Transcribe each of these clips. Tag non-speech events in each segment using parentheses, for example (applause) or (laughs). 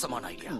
இல்ல மோசமான ஐடியா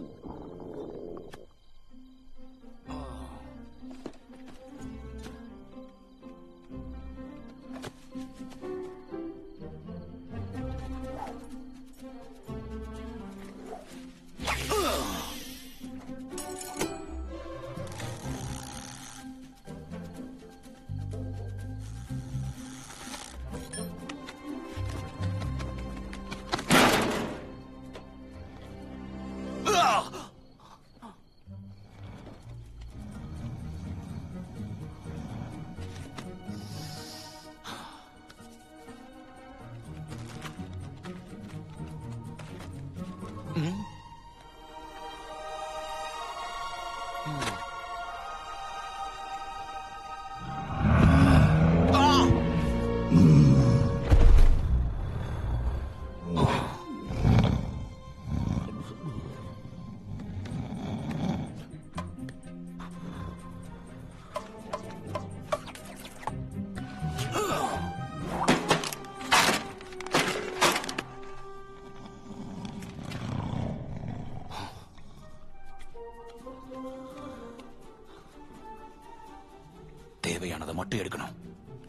மட்டும் எடுக்கணும்.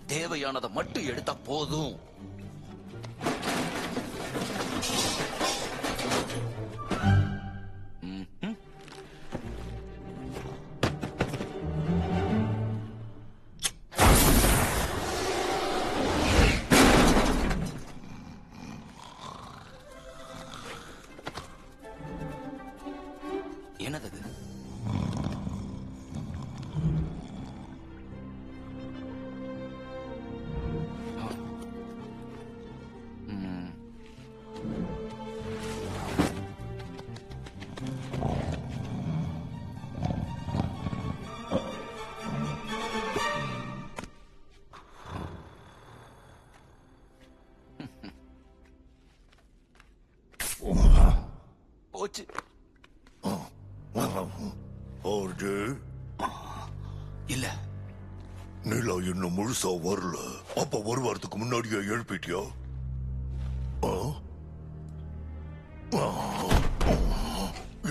தேவையானதை மட்டும் எடுத்தா போதும். இன்னும் முழுசா வரல. அப்ப ஒரு வாரத்துக்கு முன்னாடியே எழுப்பிட்டியா.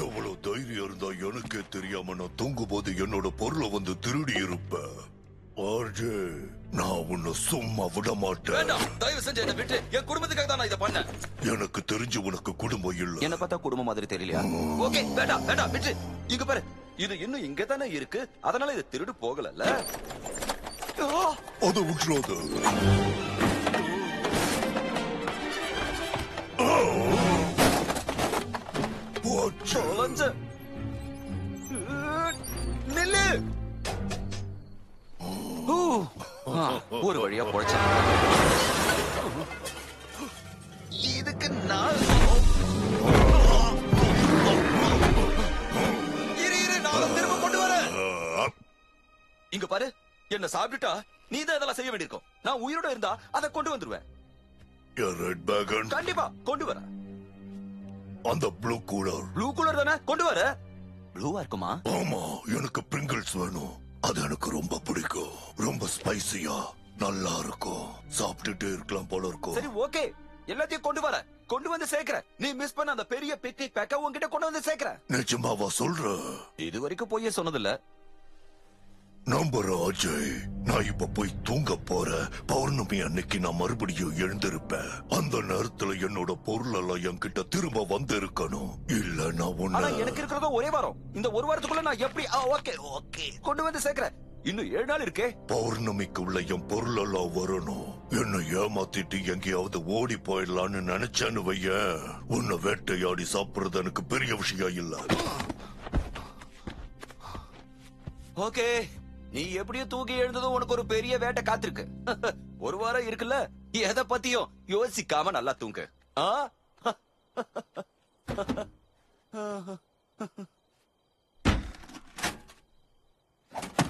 எவ்வளவு தைரியம் இருந்தா எனக்கே தெரியாம நான் தூங்கும் போது என்னோட பொருளை வந்து திருடி இருப்பேன் ஆர்ஜே நான் உன்னை சும்மா விட மாட்டேன் தயவு செஞ்சு என்ன விட்டு. என் குடும்பத்துக்காக தான் நான் இதை பண்ணேன். எனக்கு தெரிஞ்சு உனக்கு குடும்பம் இல்ல. என்ன பார்த்தா குடும்பம் மாதிரி தெரியலையா? ஓகே வேண்டாம் வேண்டாம் விட்டு. இங்க பாரு இது இன்னும் இங்க தானே இருக்கு. அதனால இது திருடு போகலல்ல. ஆ! அதை விட்டுறாத எனக்கு ரொம்ப பிடிக்கும். ரொம்ப ஸ்பைசியா நல்லா இருக்கும் சாப்பிட்டுட்டே இருக்கலாம் போல இருக்கும். சரி ஓகே எல்லாத்தையும் கொண்டு வர. கொண்டு வந்து சேர்க்கிறேன். நீ மிஸ் பண்ண அந்த பெரிய பிக்னிக் பேக்க உன்கிட்ட கொண்டு வந்து சேர்க்கிறேன். நிஜமாவா சொல்ற? இது வரைக்கும் போய் சொன்னதில்ல. நம்புற அஜய். நான் இப்ப போய் தூங்க போறேன். பௌர்ணமி அன்னைக்கு நான் மறுபடியும் எழுந்திருப்பேன். அந்த நேரத்துல என்னோட பொருள் எல்லாம் என்கிட்ட திரும்ப வந்து இருக்கணும் இல்ல நான் உன்னை எனக்கு இருக்கிறதோ ஒரே வாரம். இந்த ஒரு வாரத்துக்குள்ள நான் எப்படி ஓகே ஓகே. கொண்டு வந்து சேர்க்கிறேன். இன்னும் ஏழு நாள் இருக்கே. பௌர்ணமிக்கு உள்ள என் பொருள் எல்லாம் வரணும். என்ன ஏமாத்திட்டு எங்கேயாவது ஓடி போயிடலான்னு நினைச்சேன்னு வைய உன்னை வேட்டையாடி சாப்பிடுறது எனக்கு பெரிய விஷயம் இல்ல. ஓகே. நீ எப்படியோ தூக்கி எழுந்ததும் உனக்கு ஒரு பெரிய வேட்டை காத்திருக்கு. (laughs) ஒரு வாரம் இருக்குல்ல? எதை பத்தியும் யோசிக்காம நல்லா தூங்கு. ஆ? (laughs)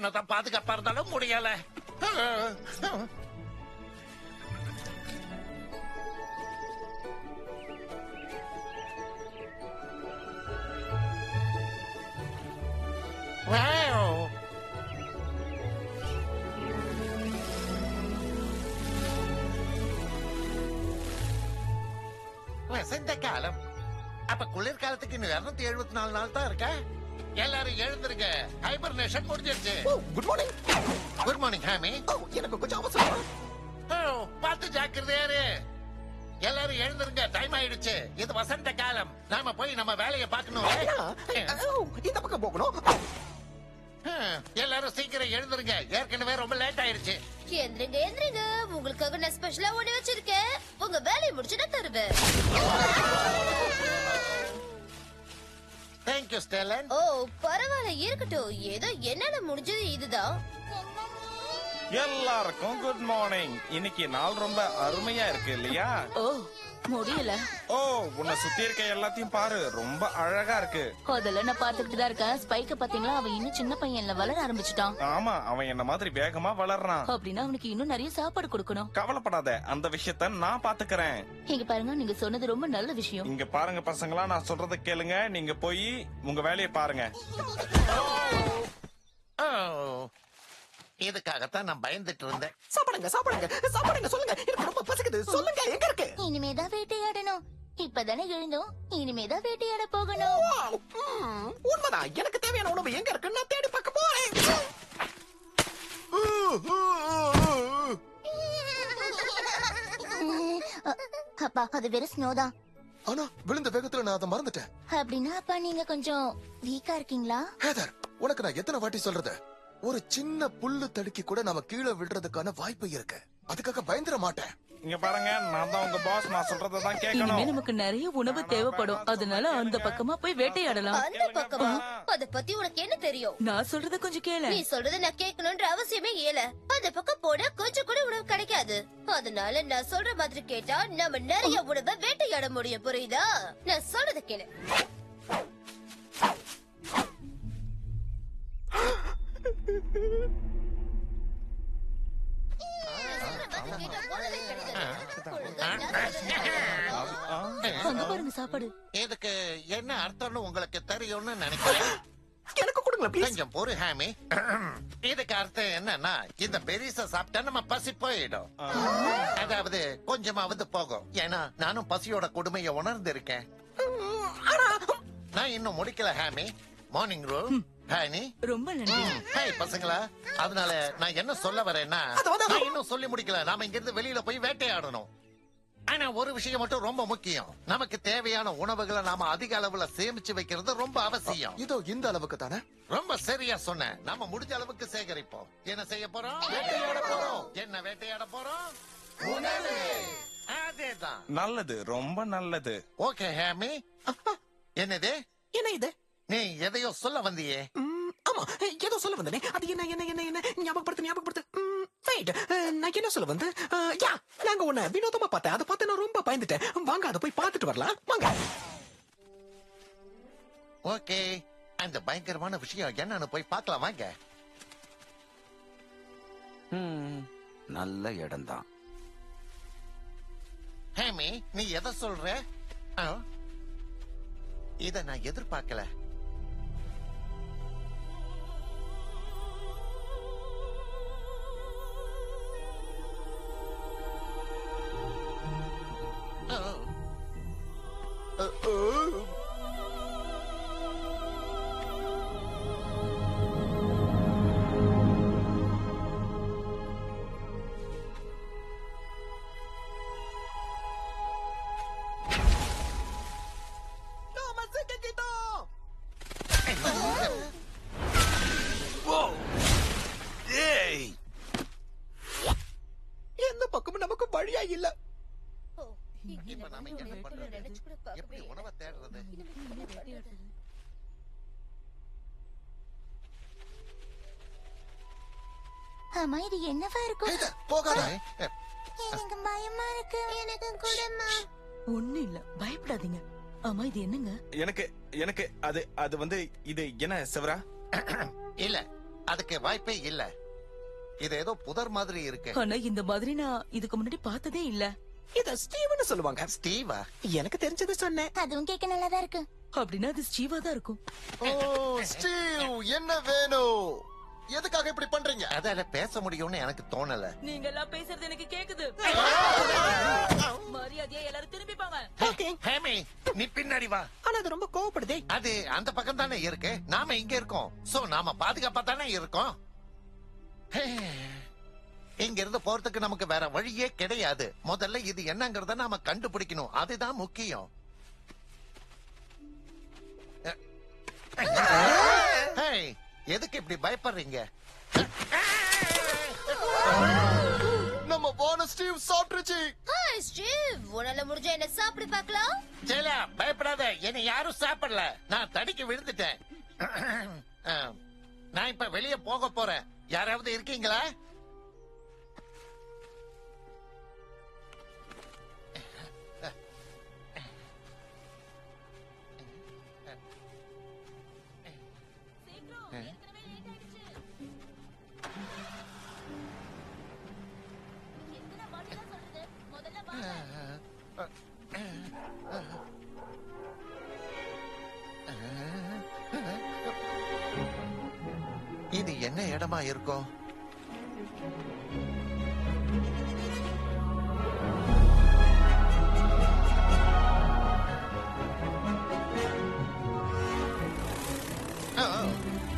என்னதான் பாதுகாப்பா இருந்தாலும் முடியல. வசந்த காலம். அப்ப குளிர்காலத்துக்கு இன்னும் இருநூத்தி எழுபத்தி நாலு நாள் தான் இருக்கா? எல்லாரும் எழுந்திருங்க. ஹைபர்னேஷன் முடிஞ்சிருச்சு. Good morning good morning Hammy எனக்கு கொஞ்சம் அவசரம். ஓ பார்த்து ஜாக்கிரதையாரு எல்லாரும் எழுந்திருங்க. டைம் ஆயிடுச்சு. இது வசந்த காலம். நாம போய் நம்ம வேலையை பார்க்கணும். இந்த பக்கம் போகணும். ஹம், எல்லாரும் சீக்கிரம் எழுந்திருங்க. ஏற்கனவே ரொம்ப லேட் ஆயிடுச்சு. எந்திரிங்க எந்திரிங்க. உங்களுக்காக நான் ஸ்பெஷலா ஒண்ணு வச்சிருக்கேன். உங்க வேலையை முடிச்சு நான் தருவேன். தேங்க்யூ ஸ்டெலன். ஓ பரவாயில்ல இருக்கட்டும். ஏதோ என்னால முடிஞ்சது இதுதான். எல்லாருக்கும் குட் மார்னிங் இன்னைக்கு நாள் ரொம்ப அருமையா இருக்கு இல்லையா? ஓ முடியல. ஓ உன்னை சுத்தி இருக்க எல்லாத்தையும் பாரு. ரொம்ப அழகா இருக்கு. அதெல்லாம் நான் பாத்துக்கிட்டு தான் இருக்கேன். ஸ்பைக்க பாத்தீங்களா அவன் இன்னும் சின்ன பையன்ல வளர ஆரம்பிச்சிட்டான். ஆமா அவன் என்ன மாதிரி வேகமா வளர்றான். அப்படின்னா அவனுக்கு இன்னும் நிறைய சாப்பாடு கொடுக்கணும். கவலைப்படாத அந்த விஷயத்த நான் பாத்துக்கறேன் இங்க பாருங்க நீங்க சொன்னது ரொம்ப நல்ல விஷயம். இங்க பாருங்க பசங்களா நான் சொல்றத கேளுங்க. நீங்க போய் உங்க வேலையை பாருங்க. ஓ இதுக்காகத்தான் நான் பயந்துட்டு இருந்தேன். சாப்பிடுங்க சாப்பிடுங்க சாப்பிடுங்க சொல்லுங்க. எனக்கு ரொம்ப பசிக்குது. சொல்லுங்க எங்க இருக்கு? இனிமேதான் வேட்டையாடணும். இப்பதானே எழுந்தோம். இனிமேதான் வேட்டையாட போகணும். உண்மைதான். எனக்கு தேவையான உணவு எங்க இருக்கு? நான் தேடி பார்க்க போறேன். (laughs) அப்பா அது வெறும் ஸ்னோ தான். ஆனா விழுந்த வேகத்துல நான் அதை மறந்துட்டேன். அப்படின்னா அப்பா நீங்க கொஞ்சம் வீக்கா இருக்கீங்களா? உனக்கு நான் எத்தனை வாட்டி சொல்றது? ஒரு சின்ன புல்லு தடுக்கி கூட நாம கீழே விழுறதுக்கான வாய்ப்பு இருக்கு. அதுக்காக பயந்துட மாட்டேன். இங்க பாருங்க நான் தான் உங்க பாஸ் நான் சொல்றத தான் இனிமே கேட்கணும் நமக்கு நிறைய உணவு தேவைப்படும். அதனால அந்த பக்கமா போய் வேட்டையாடலாம். அந்த பக்கமா? அத பத்தி உனக்கு என்ன தெரியும்? நான் சொல்றத கொஞ்சம் கேளு. நீ சொல்றத நான் கேட்கணும்ன்ற அவசியமே இல்ல. அந்த பக்கம் போனா கொஞ்சம் கூட உணவு கிடைக்காது. அதனால நான் சொல்ற மாதிரி கேட்டா நம்ம நிறைய உணவை வேட்டையாட முடியும் புரியுதா? நான் சொல்றத கேளு. அங்க பாருங்க சாப்பாடு. இதுக்கு என்ன அர்த்தம்னு உங்களுக்கு தெரியும்னு நினைக்கிறேன். எனக்கு கொஞ்சம் பொறு ஹாமி. இதுக்கு அர்த்தம் என்னன்னா இந்த பெரிச சாப்பிட்டா நம்ம பசி போயிடும். அதாவது கொஞ்சமாவது போகும் ஏன்னா நானும் பசியோட கொடுமையை உணர்ந்திருக்கேன். நான் இன்னும் முடிக்கல ஹாமி. மார்னிங் ரூம் ஹானி ரொம்ப நன்றி. ஹாய் பசங்களா. அதனால நான் என்ன சொல்ல வரேன்னா நான் இன்னும் சொல்லி முடிக்கல. நாம இங்க இருந்து வெளியில போய் வேட்டையாடணும். ஆனா ஒரு விஷயம் மட்டும் ரொம்ப முக்கியம். நமக்கு தேவையான உணவுகளை நாம அதிக அளவுல சேமிச்சு வைக்கிறது ரொம்ப அவசியம். இதோ இந்த அளவுக்கு தானே? ரொம்ப சரியா சொன்ன. நாம முடிஞ்ச அளவுக்கு சேகரிப்போம். என்ன செய்ய போறோம்? வேட்டையாட போறோம். என்ன வேட்டையாட போறோம்? உணவு. அதேதான். நல்லது ரொம்ப நல்லது. Okay Hammy. என்னது? என்ன இது? நீ எதையோ சொல்ல வந்தியே. ம், ஆமா ஏதோ சொல்ல வந்தனே. அது என்ன என்ன என்ன என்ன? ஞாபகப்படுத்து ஞாபகப்படுத்து. வெயிட் நான் என்ன சொல்ல வந்து யா நாங்க உன்னை வினோதமா பார்த்தேன் அதை பார்த்து நான் ரொம்ப பயந்துட்டேன். வாங்க அதை போய் பார்த்துட்டு வரலாம். வாங்க. ஓகே அந்த பயங்கரமான விஷயம் என்னன்னு போய் பார்க்கலாம் வாங்க. நல்ல இடம்தான். ஹேமி நீ எதை சொல்ற? ஆ? இத நான் எதிர்பார்க்கல. ஆமா இது என்னவா இருக்கும்? போகாத. எனக்கு பயமா இருக்கு. எனக்கு கூடமா ஒண்ணு இல்ல. பயப்படாதீங்க. ஆமா இது என்னங்க? எனக்கு எனக்கு அது அது வந்து இது என்ன செவரா? இல்ல. அதுக்கு வாய்ப்பே இல்ல. இது ஏதோ புதர் மாதிரி இருக்கு. ஆனா இந்த மாதிரி நான் இதுக்கு முன்னாடி பார்த்ததே இல்ல. இத ஸ்டீவன் சொல்லுவாங்க. ஸ்டீவா? எனக்கு தெரிஞ்சது சொன்னேன். அதுவும் கேட்க நல்லாதான் இருக்கு. அப்படின்னா அது ஸ்டீவா தான் இருக்கும். ஓ ஸ்டீவ் என்ன வேணும்? எதுக்காக இப்படி பண்றீங்க அதால பேச முடியும்னு எனக்கு தோணல நீங்க எல்லாம் பேசுறது எனக்கு கேக்குது மரியாதையா எல்லாரும் திரும்பிப்பாங்க ஓகே ஹேமி நீ பின்னாடி வா ஆனா அது ரொம்ப கோவப்படுதே அது அந்த பக்கம் தானே இருக்கு நாம இங்க இருக்கோம் சோ நாம பாதுகாப்பா தானே இருக்கோம் ஹே. இங்க இருந்து போறதுக்கு நமக்கு வேற வழியே கிடையாது முதல்ல இது என்னங்கறத நாம கண்டுபிடிக்கணும் அதுதான் முக்கியம் ஹேய், எதுக்கு இப்படி பயப்படுறீங்க? நம்ம போன ஸ்டீவ் சாப்பிட்டுருச்சு. ஹாய் ஸ்டீவ் உன்னால முடிஞ்ச என்ன சாப்பிடு பார்க்கலாம். ஜெயலா பயப்படாத. என்னை யாரும் சாப்பிடல. நான் தடிக்கு விழுந்துட்டேன். நான் இப்ப வெளிய போக போறேன். யாராவது இருக்கீங்களா? இது என்ன இடமா இருக்கும் ஆ,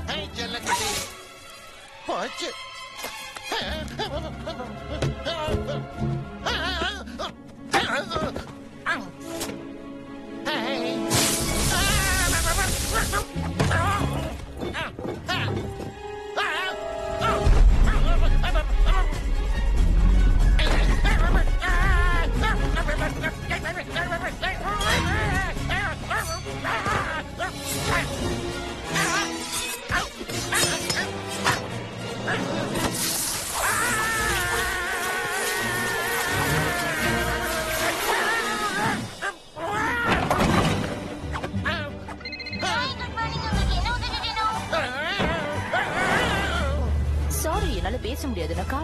ஹே, ஜல்லக்குட்டி. போச்சு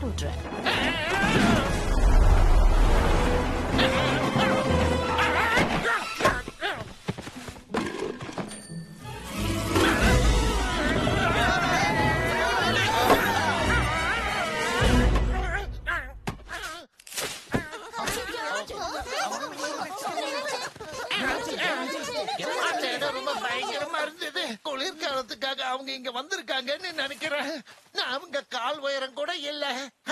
முடியாது இடம் ரொம்ப பயங்கரமா இருந்தது. குளிர்காலம் காரணத்துக்காக அவங்க இங்க வந்திருக்காங்கன்னு நினைக்கிறேன். நான் அவங்க கால் உயரம் கூட இல்ல.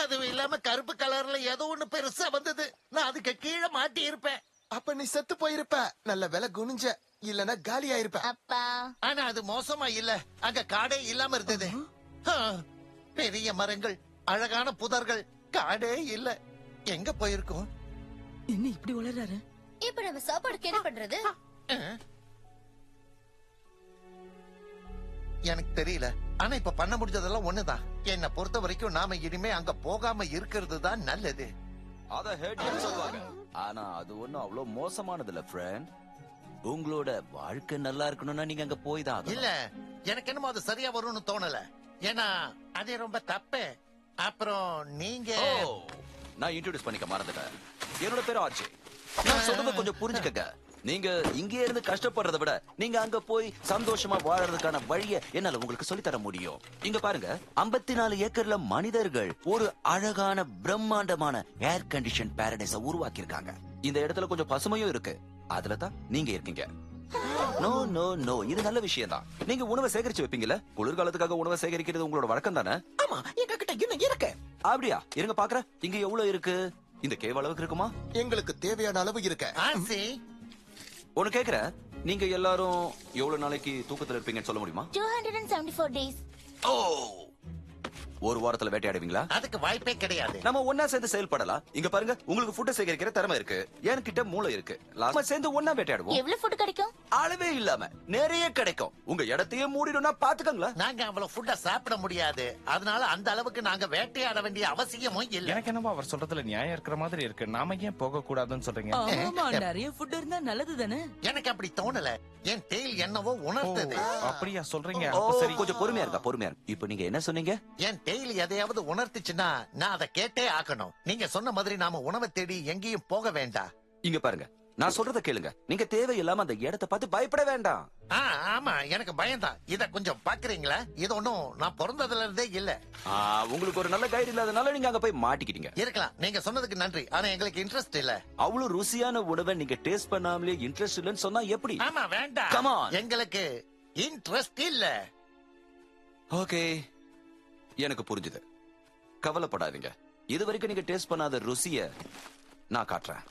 அதுவும் இல்லாம கருப்பு கலர்ல ஏதோ ஒண்ணு பெருசா வந்தது. நான் அதுக்கு கீழே மாட்டி இருப்பேன். அப்ப நீ செத்து போயிருப்ப. நல்ல விலை குனிஞ்ச. இல்லனா காலியா இருப்ப அப்பா. ஆனா அது மோசமா இல்ல. அங்க காடே இல்லாம இருந்தது. பெரிய மரங்கள் அழகான புதர்கள் காடே இல்ல. எங்க போயிருக்கோம்? என்ன இப்படி வளர்றாரு இப்ப நம்ம சாப்பாடுக்கு என்ன பண்றது? எனக்கு தெரியல. ஆனா இப்ப பண்ண முடிஞ்சதெல்லாம் ஒண்ணுதான். என்ன பொறுத்த வரைக்கும் நாம இனிமே அங்க போகாம இருக்கிறது தான் நல்லது. அத ஹெட்னு சொல்லுவாங்க. ஆனா அது ஒண்ணும் அவ்வளவு மோசமானது இல்ல ஃப்ரெண்ட் உங்களோட வாழ்க்கை நல்லா இருக்கணும்னா நீங்க அங்க போய் தான் இல்ல எனக்கு என்னமோ அது சரியா வரும்னு தோணல. ஏன்னா அது ரொம்ப தப்பு. அப்புறம் நீங்க நான் இன்ட்ரோடியூஸ் பண்ணிக்க மறந்துட்டேன். என்னோட பேரு ஆர்ஜி நான் சொல்றத கொஞ்சம் புரிஞ்சுக்கங்க. நீங்க இங்கே இருந்து கஷ்டப்படுறதை விட நீங்க அங்க போய் சந்தோஷமா வாழறதுக்கான வழிய என்னால உங்களுக்கு சொல்லி தர முடியும். இங்க பாருங்க 54 நாலு ஏக்கர்ல மனிதர்கள் ஒரு அழகான பிரம்மாண்டமான ஏர் கண்டிஷன் பாரடைஸ உருவாக்கி இருக்காங்க இந்த இடத்துல கொஞ்சம் பசுமையும் இருக்கு. அதுல தான் நீங்க இருக்கீங்க. நோ நோ நோ இது நல்ல விஷயம் தான் நீங்க உணவை சேகரிச்சு வைப்பீங்கல்ல? குளிர்காலத்துக்காக உணவை சேகரிக்கிறது உங்களோட வழக்கம் தானே? ஆமா எங்க கிட்ட இன்னும் இருக்கு. அப்படியா? இருங்க பாக்குறேன். இங்க எவ்வளவு இருக்கு? இந்த கேவ் அளவுக்கு இருக்குமா? எங்களுக்கு தேவையான அளவு இருக்க. ஒண்ணு கேக்குறேன். நீங்க எல்லாரும் எவ்வளவு நாளைக்கு தூக்கத்துல இருப்பீங்கன்னு சொல்ல முடியுமா? டூ ஹண்ட்ரட் அண்ட் ஒரு வாரத்துல வேட்டையாடுவீங்களா? அதுக்கு வாய்ப்பே கிடையாது. நம்ம ஒன்னா சேர்ந்து செயல்படலாம். இங்க பாருங்க உங்களுக்கு ஃபுட்ட சேகரிக்கிற திறமை இருக்கு. என்கிட்ட மூளை இருக்கு. நாம சேர்ந்து ஒன்னா வேட்டையாடுவோம். எவ்வளவு ஃபுட் கிடைக்கும்? அளவே இல்லாம நிறைய கிடைக்கும். உங்க இடத்தையே மூடிடும்னா பாத்துக்கங்களேன். நாங்க அவ்வளவு ஃபுட்ட சாப்பிட முடியாது. அதனால அந்த அளவுக்கு நாங்க வேட்டையாட வேண்டிய அவசியமும் இல்ல. எனக்கு என்னவோ அவர் சொல்றதுல நியாயம் இருக்கிற மாதிரி இருக்கு. நாம ஏன் போக கூடாதுன்னு சொல்றீங்க? ஆமா நிறைய ஃபுட் இருந்தா நல்லது தானே எனக்கு அப்படி தோணல. என் தேயில் என்னவோ ஓ, உணர்த்தது அப்படியா சொல்றீங்க. சரி. கொஞ்சம் பொறுமையா இருக்கா பொறுமையா. இப்போ நீங்க என்ன சொன்னீங்க? என் தேயில் எதையாவது உணர்த்துச்சுன்னா நான் அதை கேட்டே ஆக்கணும் நீங்க சொன்ன மாதிரி நாம உணவை தேடி எங்கேயும் போக வேண்டாம். இங்க பாருங்க. நான் சொல்றத கேளுங்க. நீங்க தேவையில்லாம அந்த இடத்தை பார்த்து பயப்பட வேண்டாம். ஆ, ஆமா. எனக்கு பயம்தான். இத கொஞ்சம் பாக்குறீங்களா இது ஒண்ணும் நான் பிறந்ததுல இருந்தே இல்ல. ஆ, உங்களுக்கு ஒரு நல்ல கைடு இல்லாதனால நீங்க அங்க போய் மாட்டிக்கிட்டீங்க. இருக்கலாம். நீங்க சொன்னதுக்கு நன்றி. ஆனா எங்களுக்கு இன்ட்ரெஸ்ட் இல்ல. அவ்வளவு ருசியான உணவை நீங்க டேஸ்ட் பண்ணாமலே இன்ட்ரெஸ்ட் இல்லைன்னு சொன்னா எப்படி? ஆமா வேண்டாம். Come on. எங்களுக்கு இன்ட்ரெஸ்ட் இல்ல. ஓகே எனக்கு புரிஞ்சுது. கவலைப்படாதீங்க. இது வரைக்கும் நீங்க டேஸ்ட் பண்ணாத ருசிய நான் காட்டுறேன்.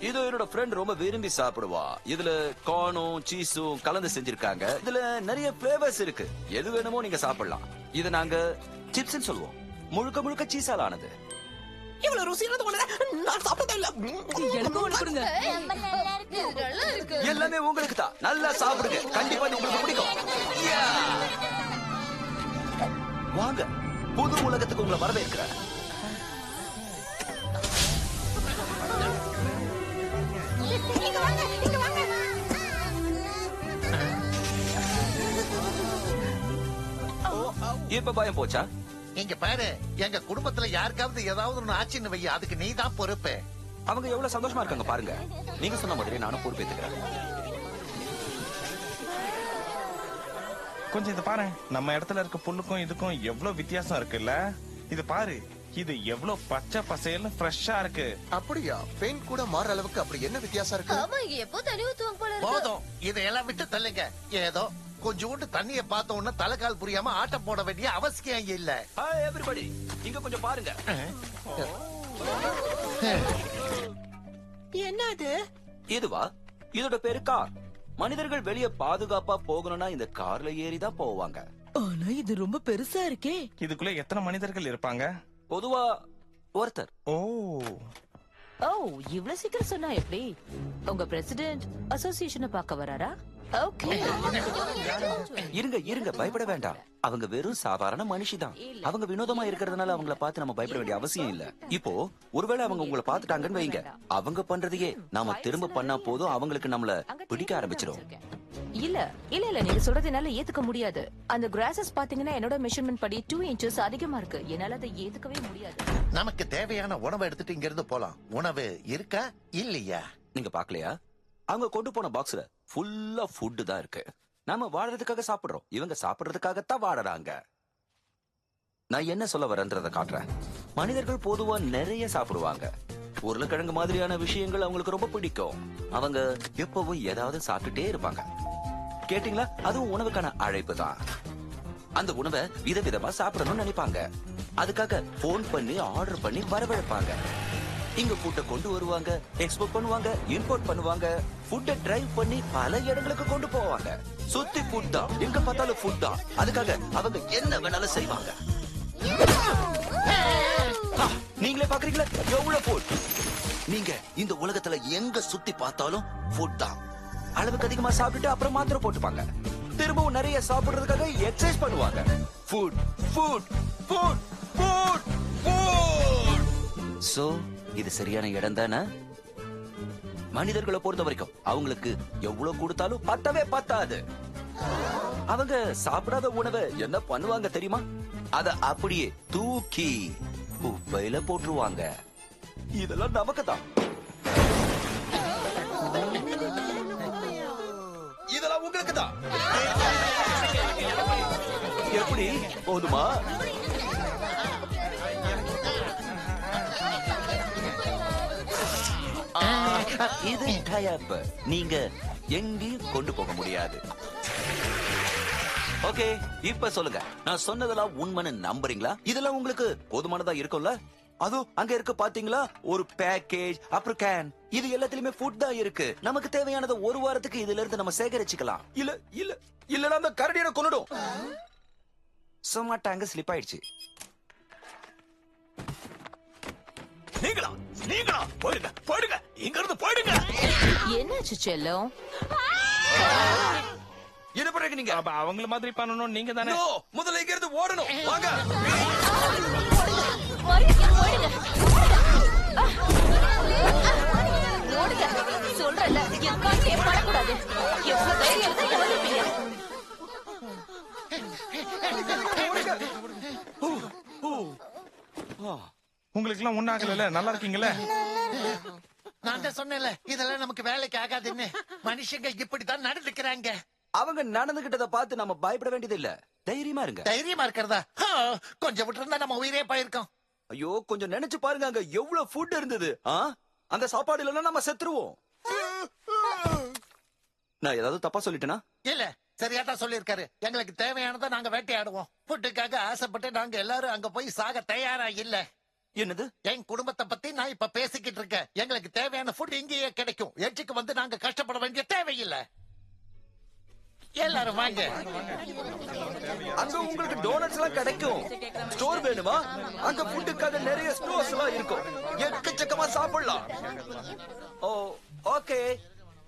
இது என்னோட ஃப்ரெண்ட் ரொம்ப விரும்பி சாப்பிடுவா. இதுல கார்னும் சீஸும் கலந்து செஞ்சிருக்காங்க. இதுல நிறைய பிளேவர்ஸ் இருக்கு. எது வேணுமோ நீங்க சாப்பிடலாம். இத நாங்க சிப்ஸ்னு சொல்லுவோம். முழுக்க முழுக்க சீஸால் ஆனது இவ்வளவு ருசியானது ஒண்ணு நான் சாப்பிட்டதே இல்ல. எனக்கும் ஒண்ணு கொடுங்க. ரொம்ப நல்லா இருக்கு இது நல்லா இருக்கு. எல்லாமே உங்களுக்கு தான். நல்லா சாப்பிடுங்க. கண்டிப்பா இது உங்களுக்கு பிடிக்கும். வாங்க. புது உலகத்துக்கு உங்களை வரவேற்கிறேன். இங்க வாங்க இங்க வாங்க. இப்ப பயம் போச்சா? இங்க பாரு எங்க குடும்பத்துல யாருக்காவது ஏதாவது ஒண்ணு ஆச்சுன்னு வை அதுக்கு நீ தான் பொறுப்பு. அவங்க எவ்வளவு சந்தோஷமா இருக்காங்க பாருங்க. நீங்க சொன்ன மாதிரி நானும் பொறுப்பேத்துக்கிறேன் கொஞ்சம் இத பாரு. நம்ம இடத்துல இருக்க புல்லுக்கும் இதுக்கும் எவ்வளவு வித்தியாசம் இருக்குல்ல? இது பாரு. இது எவ்வளவு பச்சை பசேல்னு ஃப்ரெஷ்ஷா இருக்கு. அப்படியா? பெயிண்ட் கூட மாற அளவுக்கு அப்படி என்ன வித்தியாசம் இருக்கு? ஆமா இங்க எப்போ தண்ணி ஊத்துவாங்க போல இருக்கு? போதும். இதையெல்லாம் விட்டு தள்ளுங்க. ஏதோ கொஞ்சோண்டு தண்ணிய பார்த்த உடனே தலைக்கால் புரியாம ஆட்டம் போட வேண்டிய அவசியம் இல்ல. ஹாய் எவ்ரிபடி இங்க கொஞ்சம் பாருங்க. என்னது? இதுவா? இதோட பேரு கார். மனிதர்கள் வெளிய பாதுகாப்பா போகணும்னா இந்த கார்ல ஏறி தான் போவாங்க. ஆனா இது ரொம்ப பெருசா இருக்கே. இதுக்குள்ள எத்தனை மனிதர்கள் இருப்பாங்க? பொதுவா ஒருத்தர். ஓ. ஓ இவ்ளோ சீக்கிரம் சொன்னா எப்படி? உங்க பிரசிடென்ட் அசோசியேஷனை பார்க்க வராரா? இருங்க இருங்க பயப்பட வேண்டாம். அவங்க வெறும் சாதாரண மனுஷிதான். அவங்க வினோதமா இருக்கிறதுனால அவங்கள பார்த்து நம்ம பயப்பட வேண்டிய அவசியம் இல்ல. இப்போ ஒருவேளை அவங்க உங்களை பார்த்துட்டாங்கன்னு வைங்க. அவங்க பண்றதையே நாம திரும்ப பண்ணா போதும். அவங்களுக்கு நம்மள பிடிக்க ஆரம்பிச்சிடும் இல்ல இல்ல இல்ல நீங்க சொல்றது என்னால ஏத்துக்க முடியாது. அந்த கிராசஸ் பாத்தீங்கன்னா என்னோட மெஷர்மெண்ட் படி டூ இன்ச்சஸ் அதிகமா இருக்கு. என்னால அதை ஏத்துக்கவே முடியாது. நமக்கு தேவையான உணவை எடுத்துட்டு இங்க இருந்து போலாம். உணவு இருக்கா? இல்லையா? நீங்க பாக்கலையா அவங்க கொண்டு போன பாக்ஸ்ல ஃபுல்லா ஃபுட் தான் இருக்கு. நாம வாழறதுக்காக சாப்பிடுறோம். இவங்க சாப்பிடுறதுக்காகத்தான் வாழறாங்க. நான் என்ன சொல்ல வரேன்றத காட்டுறேன். மனிதர்கள் பொதுவா நிறைய சாப்பிடுவாங்க. உருளைக்கிழங்கு மாதிரியான விஷயங்கள் அவங்களுக்கு ரொம்ப பிடிக்கும். அவங்க எப்பவும் ஏதாவது சாப்பிட்டுட்டே இருப்பாங்க. கேட்டீங்களா? அதுவும் உணவுக்கான அழைப்பு தான். அந்த உணவை விதவிதமா சாப்பிடணும்னு நினைப்பாங்க. அதுக்காக போன் பண்ணி ஆர்டர் பண்ணி வரவழைப்பாங்க. இங்க ஃபுட்டை கொண்டு வருவாங்க எக்ஸ்போர்ட் பண்ணுவாங்க இம்போர்ட் பண்ணுவாங்க. ஃபுட்டை டிரைவ் பண்ணி பல இடங்களுக்கு கொண்டு போவாங்க. சுத்தி ஃபுட் தான். எங்க பார்த்தாலும் ஃபுட் தான். அதுக்காக அவங்க என்ன வேணாலும் செய்வாங்க. நீங்களே பாக்குறீங்களா எவ்வளவு ஃபுட் நீங்க இந்த உலகத்துல எங்க சுத்தி பார்த்தாலும் ஃபுட் தான். அளவுக்கு அதிகமா சாப்பிட்டுட்டு அப்புறம் மாத்திரை போட்டுப்பாங்க. திரும்பவும் நிறைய சாப்பிடுறதுக்காக எக்ஸசைஸ் பண்ணுவாங்க. Food food food food food so இது சரியான இடம் தானே? மனிதர்களை பொறுத்த வரைக்கும் அவங்களுக்கு எவ்வளவு கொடுத்தாலும் பத்தவே பத்தாது. அவங்க சாப்பிடாத உணவை என்ன பண்ணுவாங்க தெரியுமா? அத அப்படியே தூக்கி குப்பையில போட்டுருவாங்க. இதெல்லாம் நமக்கு தான் இதெல்லாம் உங்களுக்கு தான் எப்படி? போதுமா? இது டயப் நீங்க எங்கேயும் கொண்டு போக முடியாது. ஓகே இப்ப சொல்லுங்க. நான் சொன்னதெல்லாம் உண்மைன்னு நம்புறீங்களா? இதெல்லாம் உங்களுக்கு போதுமானதா இருக்கும்ல? அதோ அங்க இருக்கு பாத்தீங்களா? ஒரு பேக்கேஜ் அப்புறம் கேன் இது எல்லாத்துலயுமே ஃபுட் தான் இருக்கு. நமக்கு தேவையானதை ஒரு வாரத்துக்கு இதுல இருந்து நம்ம சேகரிச்சுக்கலாம். இல்ல இல்ல இல்லனா அந்த கரடியை கொன்னுடும். சும்மா டாங்க ஸ்லிப் ஆயிடுச்சு. நீங்களா நீங்களா போயிடுங்க போயிடுங்க இங்க இருந்து போயிடுங்க என்னாச்சு செல்லம் என்ன பண்றீங்க நீங்க அப்ப அவங்கள மாதிரி பண்ணணும் நீங்க தானே முதல்ல இங்க இருந்து ஓடணும் வாங்க ஓடுங்க சொல்றல என் படக்கூடாது எவ்வளவு தைரியம் உங்களுக்கு எல்லாம் ஒண்ணாகல நல்லா இருக்கீங்கல்ல நான் தான் சொன்னேன்ல இதெல்லாம் நமக்கு வேலைக்கு ஆகாதுன்னு. மனுஷங்க இப்படித்தான் நடந்துக்கிறாங்க. அவங்க நடந்துகிட்டத பார்த்து நம்ம பயப்பட வேண்டியது இல்ல தைரியமா இருங்க. தைரியமா இருக்கிறதா? கொஞ்சம் விட்டு நம்ம உயிரே போயிருக்கோம். ஐயோ கொஞ்சம் நினைச்சு பாருங்க அங்க எவ்வளவு ஃபுட் இருந்தது ஆ? அந்த சாப்பாடு இல்லைன்னா நம்ம செத்துருவோம். நான் ஏதாவது தப்பா சொல்லிட்டேனா? இல்ல சரியா தான் சொல்லிருக்காரு எங்களுக்கு தேவையானதை நாங்க வேட்டையாடுவோம். ஃபுட்டுக்காக ஆசைப்பட்டு நாங்க எல்லாரும் அங்க போய் சாக தயாரா இல்ல. என்னது? என் குடும்பத்தை பத்தி நான் இப்ப பேசிக்கிட்டு இருக்கேன். எங்களுக்கு தேவையான ஃபுட் இங்கேயே கிடைக்கும். எட்ஜுக்கு வந்து நாங்க கஷ்டப்பட வேண்டிய தேவையில்லை. எல்லாரும் வாங்க. அங்க உங்களுக்கு டோனட்ஸ் எல்லாம் கிடைக்கும். ஸ்டோர் வேணுமா? அங்க ஃபுட்டுக்காக நிறைய ஸ்டோர்ஸ் எல்லாம் இருக்கும். எக்கச்சக்கமா சாப்பிடலாம். ஓ ஓகே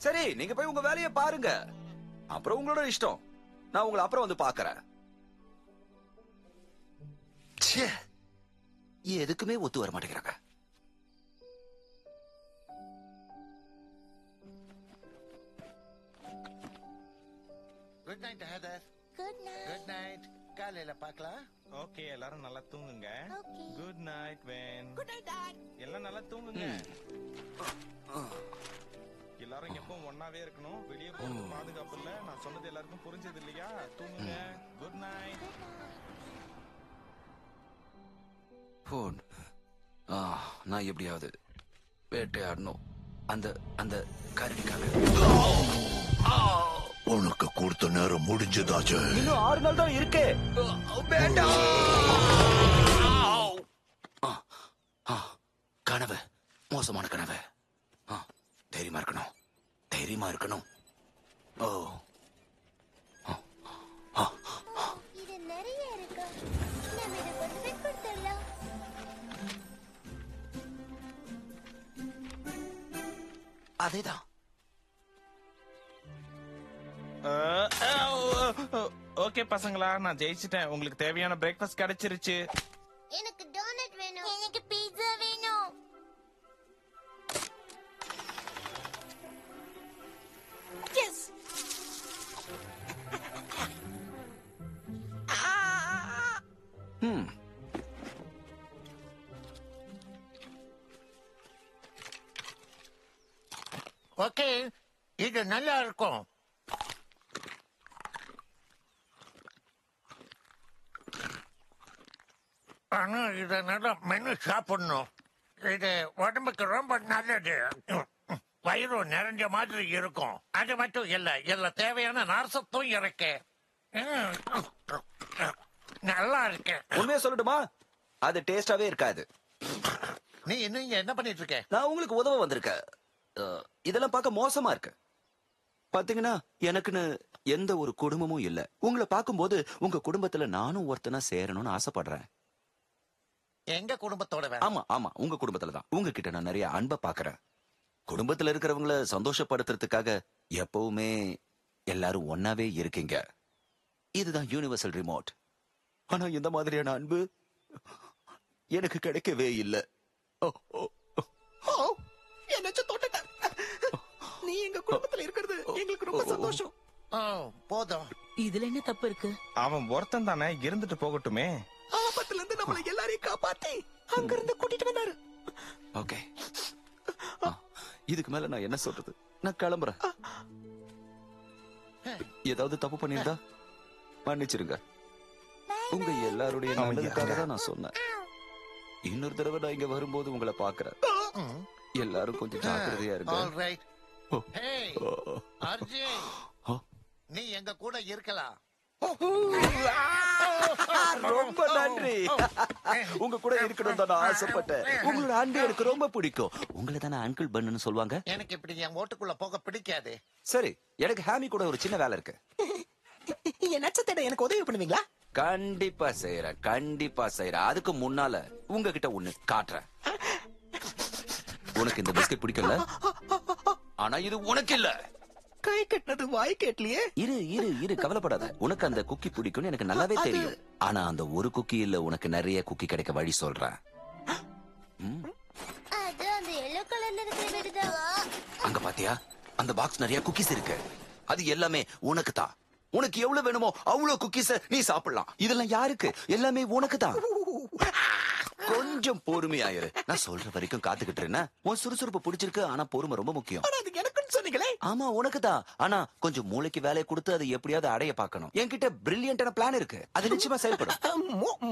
சரி நீங்க போய் உங்க வேலையை பாருங்க. அப்புறம் உங்களோட இஷ்டம். நான் உங்களை அப்புறம் வந்து பாக்குறேன் ச்சே, எதுக்குமே ஒத்து வர மாட்டேங்கிறாங்க. Good night Heather good night good night காலையில பார்க்கலாம். ஓகே எல்லாரும் நல்லா தூங்குங்க. Okay. Good night Verne good night எல்லாம் நல்லா தூங்குங்க. எல்லாரும் எப்பவும் ஒண்ணாவே இருக்கணும். வெளியே போறது பாதுகாப்பு இல்ல. நான் சொன்னது எல்லாருக்கும் புரிஞ்சது இல்லையா? தூங்குங்க. குட் நைட் போன் ஆ, நான் எப்படியாவது வேட்டையாடணும். அந்த அந்த கரடிக்காக. உனக்கு கொடுத்த நேரம் முடிஞ்சதாச்சு. இன்னும் ஆறு நாள் தான் இருக்கு. வேண்டாம் ஆ, ஆ, கனவு. மோசமான கனவு. ஆ, தைரியமா இருக்கணும். தைரியமா இருக்கணும். ஓ. அதேதான். ஓகே பசங்களா நான் ஜெயிச்சிட்டேன். உங்களுக்கு தேவையான பிரேக்ஃபாஸ்ட் கிடைச்சிருச்சு. எனக்கு டோனட் வேணும். எனக்கு பீட்சா வேணும். ம் ஓகே இது நல்லா இருக்கும் ஆனா இதை நல்லா மெனு சாப்பிடணும். இது உடம்புக்கு ரொம்ப நல்லது. வயிறு நிறைஞ்ச மாதிரி இருக்கும். அது மட்டும் இல்ல இதுல தேவையான நார்சத்தும் இருக்கு. நல்லா இருக்கு உண்மையா சொல்லட்டுமா? அது டேஸ்டாவே இருக்காது. நீ இன்னும் இங்க என்ன பண்ணிட்டு இருக்க? நான் உங்களுக்கு உதவ வந்திருக்கேன். இதெல்லாம் பார்க்க மோசமா இருக்கு. பாத்தீங்கன்னா எனக்குன்னு எந்த ஒரு குடும்பமும் இல்ல. உங்களை பார்க்கும்போது உங்க குடும்பத்துல நானும் ஒருத்தனா சேரணும்னு ஆசைப்படுறேன். எங்க குடும்பத்தோட வே- ஆமா ஆமா. உங்க குடும்பத்துல தான். உங்ககிட்ட நான் நிறைய அன்பை பாக்குறேன் குடும்பத்துல இருக்கிறவங்கள சந்தோஷப்படுத்துறதுக்காக எப்பவுமே எல்லாரும் ஒன்னாவே இருக்கீங்க. இதுதான் யூனிவர்சல் ரிமோட் ஆனா இந்த மாதிரியான அன்பு எனக்கு கிடைக்கவே இல்லை. ஓ, ஓ, ஓ. குடும்பத்துல இருக்கிறது. எங்களுக்கு ரொம்ப சந்தோஷம். போதும். இதுல என்ன தப்பு இருக்கு? அவன் ஒருத்தன் தானே இருந்துட்டு போகட்டுமே. ஆபத்துல இருந்து நம்மள எல்லாரையும் காப்பாத்தி அங்க இருந்து கூட்டிட்டு வந்தாரு. ஓகே. ஆ, இதுக்கு மேல நான் என்ன சொல்றது? நான் கிளம்புறேன். ஏதாவது தப்பு பண்ணிருந்தா மன்னிச்சிருங்க. உங்க எல்லாருடைய நல்லதுக்காக? தான் நான் சொன்னேன். இன்னொரு தடவை நான் இங்க வரும்போது உங்களை பாக்குறேன். எல்லாரும் கொஞ்சம் ஜாக்கிரதையா இருங்க. ஓ, அர்ஜுன் ஓ. நீ எங்க கூட இருக்கலாம். ரொம்ப நன்றி. (laughs) உங்க கூட இருக்கணும் தான் நான் ஆசைப்பட்டேன். உங்களோட அன்பு எனக்கு ரொம்ப பிடிக்கும். உங்களை தானே அங்கிள் பண்ணுன்னு சொல்லுவாங்க? எனக்கு இப்படி என் ஓட்டுக்குள்ள போக பிடிக்காது. சரி எனக்கு ஹாமி கூட ஒரு சின்ன வேலை இருக்கு. (laughs) என் நட்சத்திர எனக்கு உதவி பண்ணுவீங்களா? கண்டிப்பா செய்யறேன் கண்டிப்பா செய்யறேன் அதுக்கு முன்னால உங்ககிட்ட ஒண்ணு காட்டுறேன். (laughs) உனக்கு இந்த பிஸ்கட் பிடிக்கல ஆனா இது உனக்கு இல்ல கை கட்டினது வாய் கேட்கலையே இரு இரு இரு கவலைப்படாத. உனக்கு அந்த குக்கி பிடிக்கும்னு எனக்கு நல்லாவே தெரியும். ஆனா அந்த ஒரு குக்கி இல்ல உனக்கு நிறைய குக்கி கிடைக்க வழி சொல்றேன். அங்க பாத்தியா? அந்த பாக்ஸ் நிறைய குக்கீஸ் இருக்கு. அது எல்லாமே உனக்கு தான். உனக்கு எவ்வளவு வேணுமோ அவ்வளவு குக்கீஸ நீ சாப்பிடலாம். இதெல்லாம் யாருக்கு? எல்லாமே உனக்கு தான். கொஞ்சம் பொறுமையாயிரு. நான் சொல்ற வரைக்கும் காத்துக்கிட்டு இருந்தேன் உன் சுறுசுறுப்பு பிடிச்சிருக்கு ஆனா பொறுமை ரொம்ப முக்கியம். எனக்குன்னு சொன்னீங்களே? ஆமா உனக்கு தான் ஆனா கொஞ்சம் மூளைக்கு வேலையை கொடுத்து அதை எப்படியாவது அடைய பார்க்கணும். என்கிட்ட பிரில்லியன்டான பிளான் இருக்கு. அது நிச்சயமா செயல்படும்.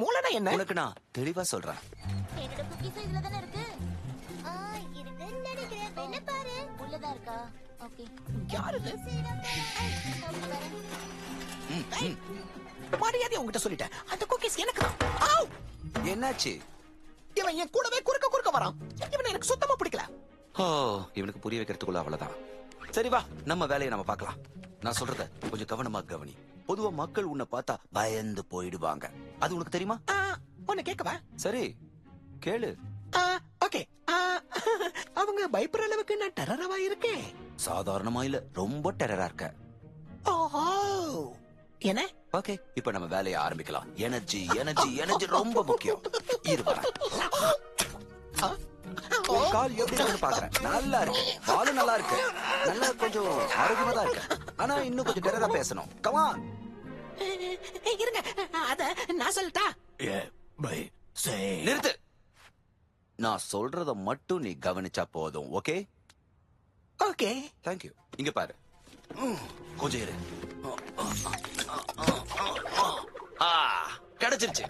மூளைனா என்ன? உனக்கு நான் தெளிவா சொல்றேன். மரியாதை உங்ககிட்ட சொல்லிட்டேன். அந்த குக்கீஸ் எனக்கு! என்னாச்சு? இவன் என் கூடவே குறுக்க குறுக்க வரான். இவனை எனக்கு சுத்தமா பிடிக்கல. ஓ இவனுக்கு புரிய வைக்கிறதுக்குள்ள அவ்வளவுதான். சரி வா நம்ம வேலையை நம்ம பார்க்கலாம். நான் சொல்றத கொஞ்சம் கவனமா கவனி. பொதுவா மக்கள் உன்னை பார்த்தா பயந்து போயிடுவாங்க. அது உனக்கு தெரியுமா? ஆ, உன்னை கேட்கவா? சரி கேளு. ஓகே. அவங்க பயப்படுற அளவுக்கு நான் டெரரவா இருக்கேன்? சாதாரணமா இல்ல ரொம்ப டெரரா இருக்க. ஓஹோ என்ன? ஓகே இப்ப நம்ம வேலையை ஆரம்பிக்கலாம். எனர்ஜி எனர்ஜி எனர்ஜி ரொம்ப முக்கியம். இரு வரேன் கால் எப்படி இருக்குன்னு பாக்குறேன். நல்லா இருக்கு. காலும் நல்லா இருக்கு. நல்லா கொஞ்சம் ஆரோக்கியமா தான் இருக்கு. ஆனா இன்னும் கொஞ்சம் டெரரா பேசணும். ஏய், இருங்க. அத நான் சொல்லட்டா? நிறுத்து. நான் சொல்றத மட்டும் நீ கவனிச்சா போதும் ஓகே ஓகே தேங்க்யூ இங்க பாரு. கொஞ்சம் இரு. கிடைச்சிருச்சு.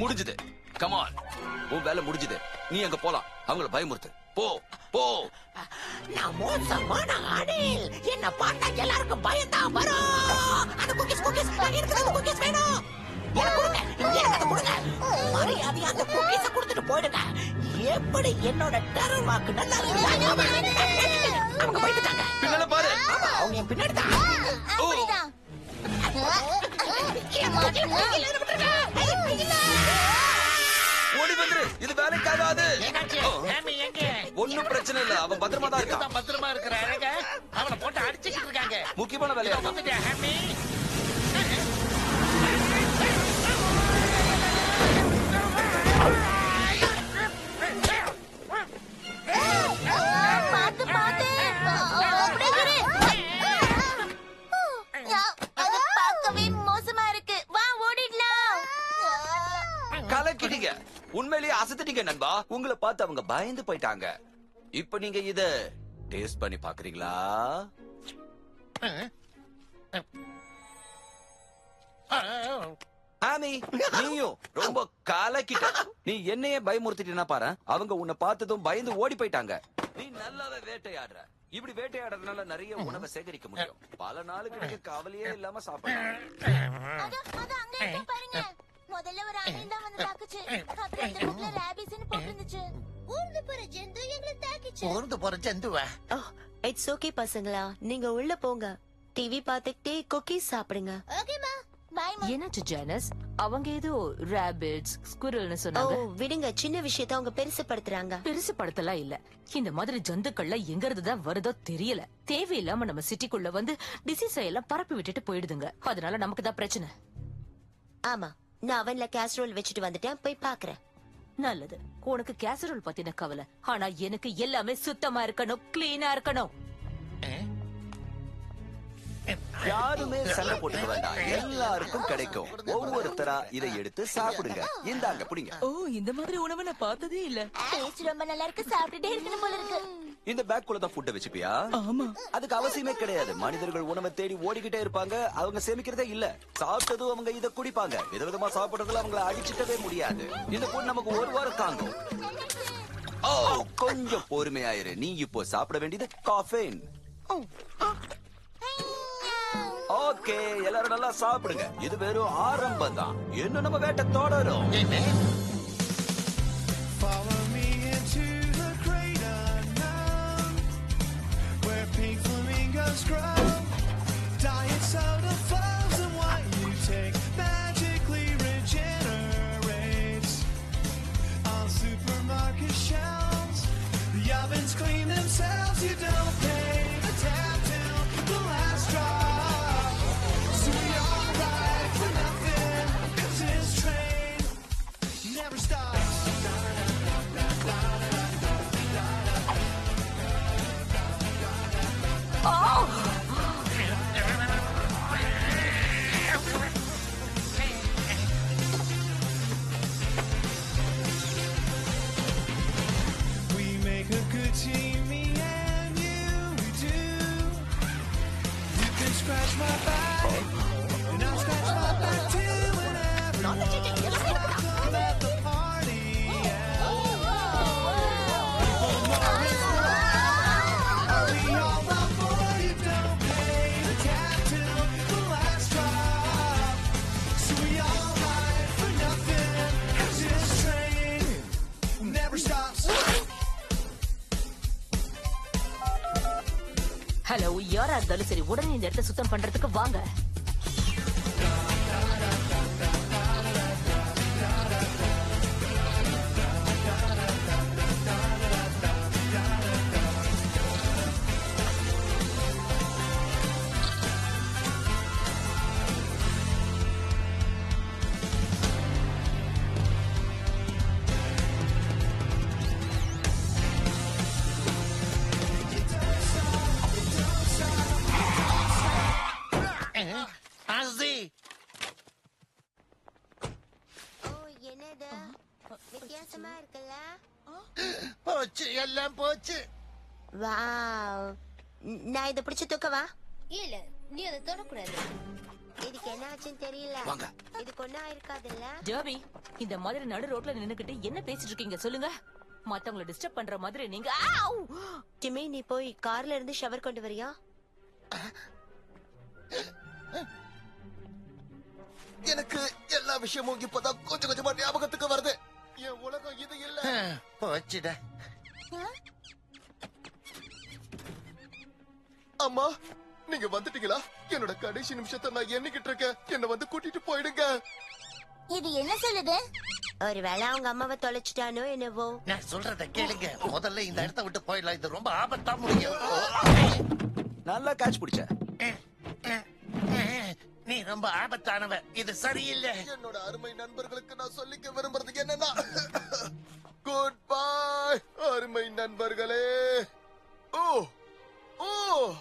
முடிஞ்சது. கமான் உன் வேலை முடிஞ்சது. நீ அங்க போலாம். அவங்கள பயமுறுத்து. போ போ. நான் மோசமான அணில் என்ன பார்த்தா எல்லாருக்கும் பயந்தா வரும். அந்த குக்கீஸ் குக்கீஸ் எனக்கு குக்கீஸ் வேணும். மரியாதையா அந்த குக்கீஸ கொடுத்துட்டு போயிடுங்க எப்படி என்னோட டெரர் வாக்கு நல்லா அவங்க பயந்துட்டாங்க பின்னால பாரு அவங்க என் பின்னாடி தான் ஓடி வந்துரு இது வேலைக்கு ஆகாது ஹேமி ஒண்ணும் பிரச்சனை இல்ல அவன் பத்திரமா தான் இருக்கான் பத்திரமா இருக்கிற அழக அவனை போட்டு அடிச்சுக்கிட்டு இருக்காங்க முக்கியமான வேலையா பாத்து பாத்து அப்படியே அது பார்க்கவே மோசமா இருக்கு வா ஓடிடலாம் கலக்கிட்டீங்க. உண்மையிலேயே அசத்துட்டீங்க நண்பா. உங்களை பார்த்து அவங்க பயந்து போயிட்டாங்க. இப்ப நீங்க இத டேஸ்ட் பண்ணி பாக்குறீங்களா ஆமி நீயும் ரொம்ப கலக்கிட்ட. நீ என்னையே பயமுறுத்திட்டா பாரு அவங்க உன்னை பார்த்ததும் பயந்து ஓடி போயிட்டாங்க. நீ நல்லாவே வேட்டையாடுற. இப்படி வேட்டையாடுறதுனால நிறைய உணவை சேகரிக்க முடியும். பல நாளுக்கு நீங்க கவலையே இல்லாம சாப்பிடலாம். முதல்ல ஒரு அணில் தான் வந்து தாக்குச்சு. அப்புறம் புக்ல ரேபிஸ்னு போட்டிருந்துச்சு. ஊர்ந்து போற ஜந்து எங்களை தாக்கிச்சு. ஊர்ந்து போற ஜந்துவ? இட்ஸ் ஓகே பசங்களா. நீங்க உள்ள போங்க. டிவி பார்த்துக்கிட்டே குக்கீஸ் சாப்பிடுங்க. ஓகேமா என்னாச்சு ஜானஸ் அவங்க ஏதோ ரேபிட்ஸ் ஸ்குரல்னு ஓ சொன்னாங்க விடுங்க. சின்ன விஷயத்த அவங்க பெருசுப்படுத்துறாங்க. பெருசு படுத்தலாம் இல்ல. இந்த மாதிரி ஜந்துக்கள்லாம் எங்க இருந்து தான் வருதோ தெரியல. தேவையில்லாம நம்ம சிட்டிக்குள்ள வந்து டிசீஸ் எல்லாம் பரப்பி விட்டுட்டு போயிடுதுங்க. அதனால நமக்கு தான் பிரச்சனை. ஆமா. நான் அவன்ல கேஸ்ரோல் வச்சுட்டு வந்துட்டேன். போய் பாக்குறேன். நல்லது. உனக்கு கேசரோல் பத்தின கவலை. ஆனா எனக்கு எல்லாமே சுத்தமா இருக்கணும் கிளீனா இருக்கணும். யாருமே சண்டை போட்டுக்க வேண்டாம். எல்லாருக்கும் கிடைக்கும். ஒவ்வொருத்தரா இதை எடுத்து சாப்பிடுங்க. இந்தாங்க புடிங்க. ஓ இந்த மாதிரி உணவை நான் பார்த்ததே இல்ல. டேஸ்ட் ரொம்ப நல்லா இருக்கு. சாப்பிட்டுட்டே இருக்கணும் போல இருக்கு. இந்த பேக் குள்ள தான் ஃபுட்டை வச்சுப்பியா? ஆமா. அதுக்கு அவசியமே கிடையாது. மனிதர்கள் உணவை தேடி ஓடிக்கிட்டே இருப்பாங்க. அவங்க சேமிக்கிறதே இல்ல. சாப்பிட்டதும் அவங்க இத குடிப்பாங்க. விதவிதமா சாப்பிடுறதுல அவங்கள அடிச்சுக்கவே முடியாது. இந்த ஃபுட் நமக்கு ஒரு வாரம் தாங்கும். ஓ கொஞ்சம் பொறுமையாயிரு நீ இப்போ சாப்பிட வேண்டியது காஃபேன் ஓகே எல்லாரும் நல்லா சாப்பிடுங்க இது வெறும் ஆரம்பம் தான் இன்னும் நம்ம வேட்டை தொடரும் Follow me into the great unknown, where pink flamingos grow. Diet soda flows and யாரா இருந்தாலும் சரி உடனே இந்த இடத்த சுத்தம் பண்றதுக்கு வாங்க. போச்சு. வாவ். நான் இதை பிடிச்சு தூக்கவா? இல்ல நீ அதை தொடக்கூடாது. இதுக்கு என்ன ஆச்சுன்னு தெரியல. வாங்க. இதுக்கு ஒன்னும் ஆயிருக்காதுல்ல. ஜாபி இந்த மாதிரி நடு ரோட்ல நின்னுக்கிட்டு என்ன பேசிட்டு இருக்கீங்க சொல்லுங்க. மத்தவங்கள டிஸ்டர்ப் பண்ற மாதிரி நீங்க ஆவ்! டிமி நீ போய் கார்ல இருந்து ஷவர் கொண்டு வரியா? எனக்கு எல்லா விஷயமும் இப்பதான் கொஞ்சம் கொஞ்சமா ஞாபகத்துக்கு வருது. என் உலகம் இது இல்ல. போச்சுடா. அம்மா நீங்க வந்துட்டீங்களா? என்னோட கடைசி நிமிஷத்தை நான் எண்ணிக்கிட்டு இருக்கேன். என்ன வந்து கூட்டிட்டு போயிடுங்க. இது என்ன சொல்லுது? ஒருவேளை அவங்க அம்மாவை தொலைச்சிட்டானோ என்னவோ? நான் சொல்றத கேளுங்க. முதல்ல இந்த இடத்த விட்டு போயிடலாம். இது ரொம்ப ஆபத்தா முடியும். நல்லா கேட்ச் பிடிச்ச நீ ரொம்ப ஆபத்தானவ. இது சரியில்லை. என்னோட அருமை நண்பர்களுக்கு நான் சொல்லிக்க விரும்புறது என்னன்னா குட் பை அருமை நண்பர்களே. Oh oh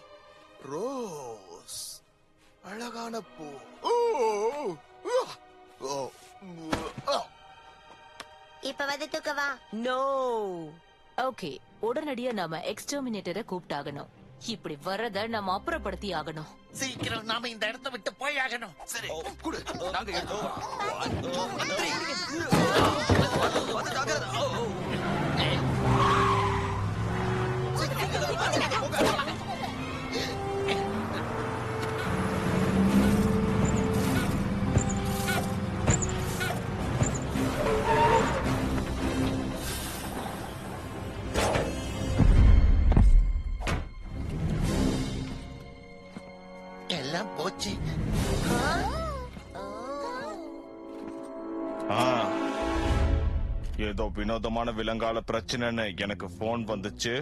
rose. அழகான பூ. இப்ப வந்து தூக்கவா? நோ ஓகே உடனடியா நாம எக்ஸ்டர்மினேட்டரை கூப்பிட்டாகணும். இப்படி வர்றத நாம அப்புறப்படுத்தி ஆகணும் சீக்கிரம் நாம இந்த இடத்தை விட்டு போய் ஆகணும் சரி குடு நாங்க எடுத்துக்கிறோம் ஏதோ வினோதமான விலங்கால பிரச்சனைன்னு எனக்கு போன் வந்துச்சு.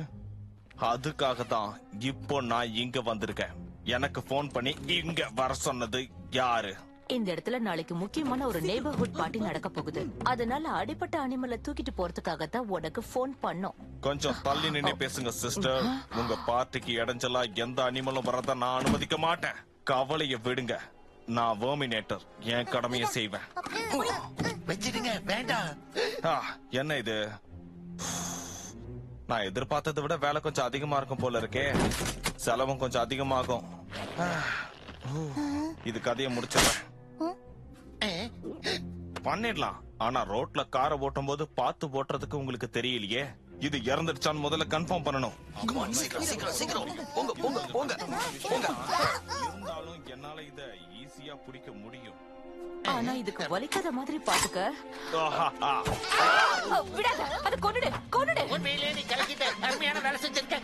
அதுக்காக தான் இப்போ நான் இங்க வந்திருக்கேன். எனக்கு போன் பண்ணி இங்க வர சொன்னது யாரு? இந்த இடத்துல நாளைக்கு முக்கியமான ஒரு நெய்பர்ஹுட் பார்ட்டி நடக்க போகுது. அதனால அடிப்பட்ட அனிமலை தூக்கிட்டு போறதுக்காக தான் உனக்கு போன் பண்ணோம். கொஞ்சம் தள்ளி நின்னு பேசுங்க சிஸ்டர் உங்க பார்ட்டிக்கு இடைஞ்சலா எந்த அனிமலும் வரத நான் அனுமதிக்க மாட்டேன். கவலைய விடுங்க. நான் வேர்மினேட்டர் என் கடமையை செய்வேன். வச்சிடுங்க வேண்டாம். என்ன இது? நான் எதிர்பார்த்ததை விட வேலை கொஞ்சம் அதிகமா இருக்கும் போல இருக்கே. செலவும் கொஞ்சம் அதிகமாகும். இது கதையை முடிச்சிடறேன். பண்ணிடலாம். ஆனா ரோட்ல காரை ஓட்டும் போது பார்த்து ஓட்டுறதுக்கு உங்களுக்கு தெரியலையே. இது இறந்துடுச்சான்னு முதல்ல கன்ஃபார்ம் பண்ணணும். சீக்கிரம் சீக்கிரம் சீக்கிரம். போங்க போங்க போங்க போங்க. இருந்தாலும் என்னால இத ஈஸியா பிடிக்க முடியும். ஆனா இதுக்கு வலிக்காத மாதிரி பாத்துக்க. விடாத. அது கொண்டுடு கொண்டுடு உண்மையிலே நீ கலக்கிட்ட அருமையான வேலை செஞ்சிருக்க.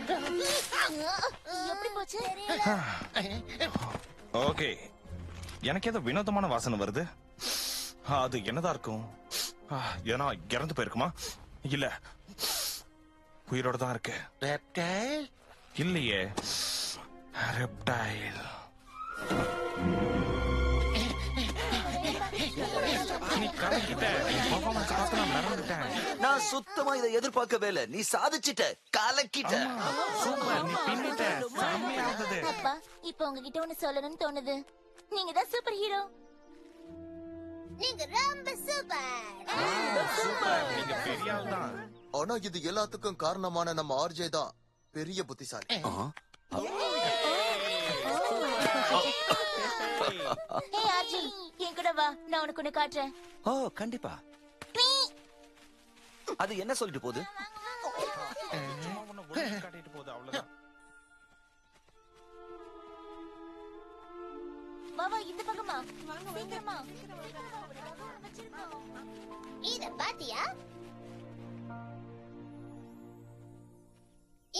எப்படி போச்சு? ஓகே. எனக்கு ஏதோ வினோதமான வாசனை வருது. அது என்னதா இருக்கும்? ஆ, ஏன்னா இறந்து போயிருக்குமா? இல்ல. உயிரோட தான் இருக்கு. ரெப்டைல் இல்லையே. ரெப்டைல் நான் சுத்தமா இதை எதிர்பார்க்கவே இல்ல. நீ சாதிச்சிட்ட கலக்கிட்ட. அப்பா இப்ப உங்ககிட்ட ஒண்ணு சொல்லணும்னு தோணுது. நீங்க தான் சூப்பர் ஹீரோ. நீங்க ரொம்ப சூப்பர். ஆனா இது எல்லாத்துக்கும் காரணமான நம்ம ஆர்ஜே தான் பெரிய புத்திசாலி. ஹே ஆர்ஜி என் கூட வா. நான் உனக்கு ஒண்ணு காட்டுறேன். ஓ கண்டிப்பா. அது என்ன சொல்லிட்டு போகுது? காட்டிட்டு போகுது அவ்வளவுதான் வா வா இந்த பக்கமா. சீக்கிரமா. இத பாத்தியா?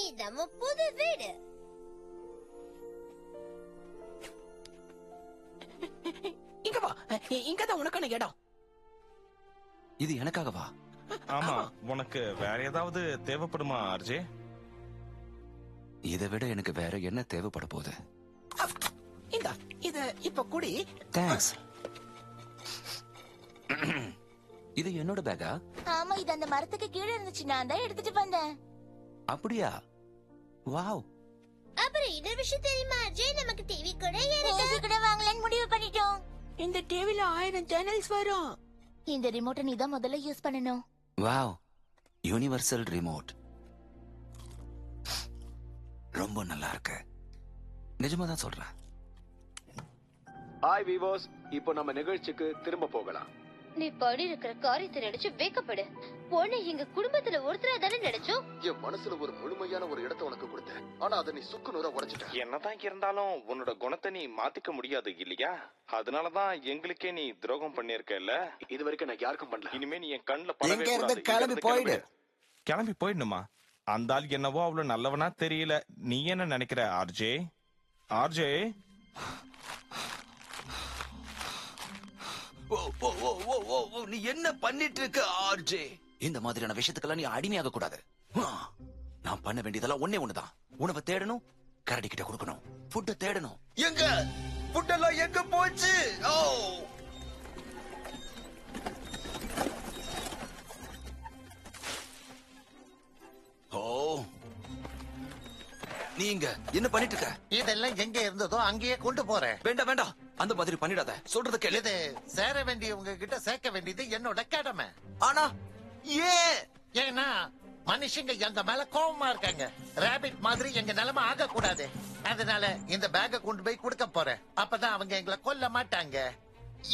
இது புது வீடு. இங்க வா. இங்கதான் உனக்கான இடம்? இது எனக்காகவா ஆமா உனக்கு வேற ஏதாவது தேவைப்படுமா ஆர்ஜே? இதை விட எனக்கு வேற என்ன தேவைப்பட போகுது? இந்த இத இப்ப குடி. தேங்க்ஸ் இது என்னோட பேக்கா ஆமா இது அந்த மரத்துக்கு கீழே இருந்துச்சு. நான் தான் எடுத்துட்டு வந்தேன். அப்படியா? வாவ். விஷயம் தெரியுமா? அஜய் நமக்கு டிவி கூட இருக்கு கூட வாங்கலாம்னு முடிவு பண்ணிட்டோம். இந்த டிவில ஆயிரம் சேனல்ஸ் வரும். இந்த ரிமோட்டை நீ தான் முதல்ல யூஸ் பண்ணணும். வாவ் யூனிவர்சல் ரிமோட் ரொம்ப நல்லா இருக்கு. நிஜமா தான் சொல்றேன். ஹாய் விவோஸ் இப்போ நம்ம நிகழ்ச்சிக்கு திரும்ப போகலாம். நீ படி இருக்கிற காரியத்தை நினைச்சு வேக்கப்படு பொண்ணு எங்க குடும்பத்துல ஒருத்தரா தானே நினைச்சோம். என் மனசுல ஒரு முழுமையான ஒரு இடத்தை உனக்கு கொடுத்தேன். ஆனா அதை நீ சுக்கு நூறா உடைச்சிட்ட. என்னதான் இருந்தாலும் உன்னோட குணத்தை நீ மாத்திக்க முடியாது இல்லையா? அதனாலதான் எங்களுக்கே நீ துரோகம் பண்ணிருக்கல இது வரைக்கும் நான் யாருக்கும் பண்ணல. இனிமே நீ என் கண்ணுல படவே. கிளம்பி இருந்து கிளம்பு. போயிடணுமா? அந்த ஆள் என்னவோ அவ்வளவு நல்லவனா தெரியல. நீ என்ன நினைக்கிற ஆர்ஜே? ஆர்ஜே? நீ என்ன பண்ணிட்டு இருக்க ஆர்ஜே? இந்த மாதிரியான விஷயத்துக்கெல்லாம் நீ அடிமையாக கூடாது. நான் பண்ண வேண்டியதெல்லாம் ஒண்ணே ஒண்ணுதான். உணவை தேடணும் கரடி கிட்ட கொடுக்கணும். ஃபுட்ட தேடணும். எங்க? ஃபுட்டெல்லாம் எங்க போச்சு? ஓ. ஓ. நீங்க என்ன பண்ணிட்டு இருக்க இதெல்லாம் எங்க இருந்ததோ அங்கேயே கொண்டு போறேன். வேண்டாம் வேண்டாம். அந்த மாதிரி பண்ணிடாத. சொல்றத கேளு இது சேர வேண்டியவங்க கிட்ட சேர்க்க வேண்டியது என்னோட கடமை. ஆனா ஏன் ஏன்னா மனுஷங்க எங்க மேல கோவமா இருக்காங்க. ரேபிட் மாதிரி எங்க நிலைமை ஆக கூடாது அதனால இந்த பேக்க கொண்டு போய் கொடுக்க போறேன். அப்பதான் அவங்க எங்களை கொல்ல மாட்டாங்க.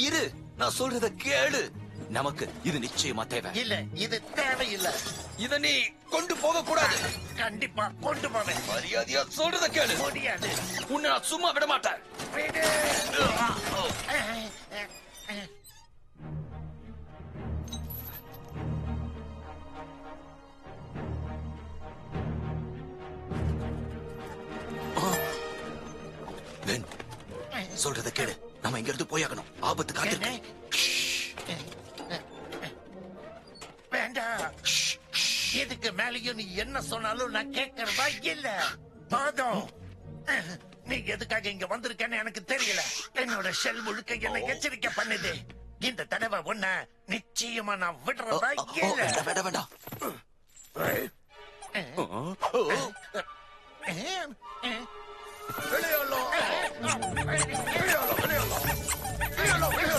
இரு நான் சொல்றத கேளு. நமக்கு இது நிச்சயமா தேவை. இல்ல இது தேவையில்லை. இத நீ கொண்டு போக கூடாது கண்டிப்பா கொண்டு போவேன். மரியாதையா சொல்றத கேளு. முடியாது. உன்னை நான் சும்மா விட மாட்டேன். சொல்றத கேளு. நம்ம இங்க இருந்து போயாகணும். ஆபத்து காத்திருக்கு. வேண்டாம் இதுக்கு மேலயும் நீ என்ன சொன்னாலும் நான் கேட்கறதா இல்ல போதும் நீ எதுக்காக இங்க வந்திருக்கேன்னு எனக்கு தெரியல என்னோட ஷெல் முழுக்க என்ன எச்சரிக்கை பண்ணுது இந்த தடவை உன்ன நிச்சயமா நான் விடுறதா இல்ல வேண்டாம் வேண்டாம் வேண்டாம் விளையாட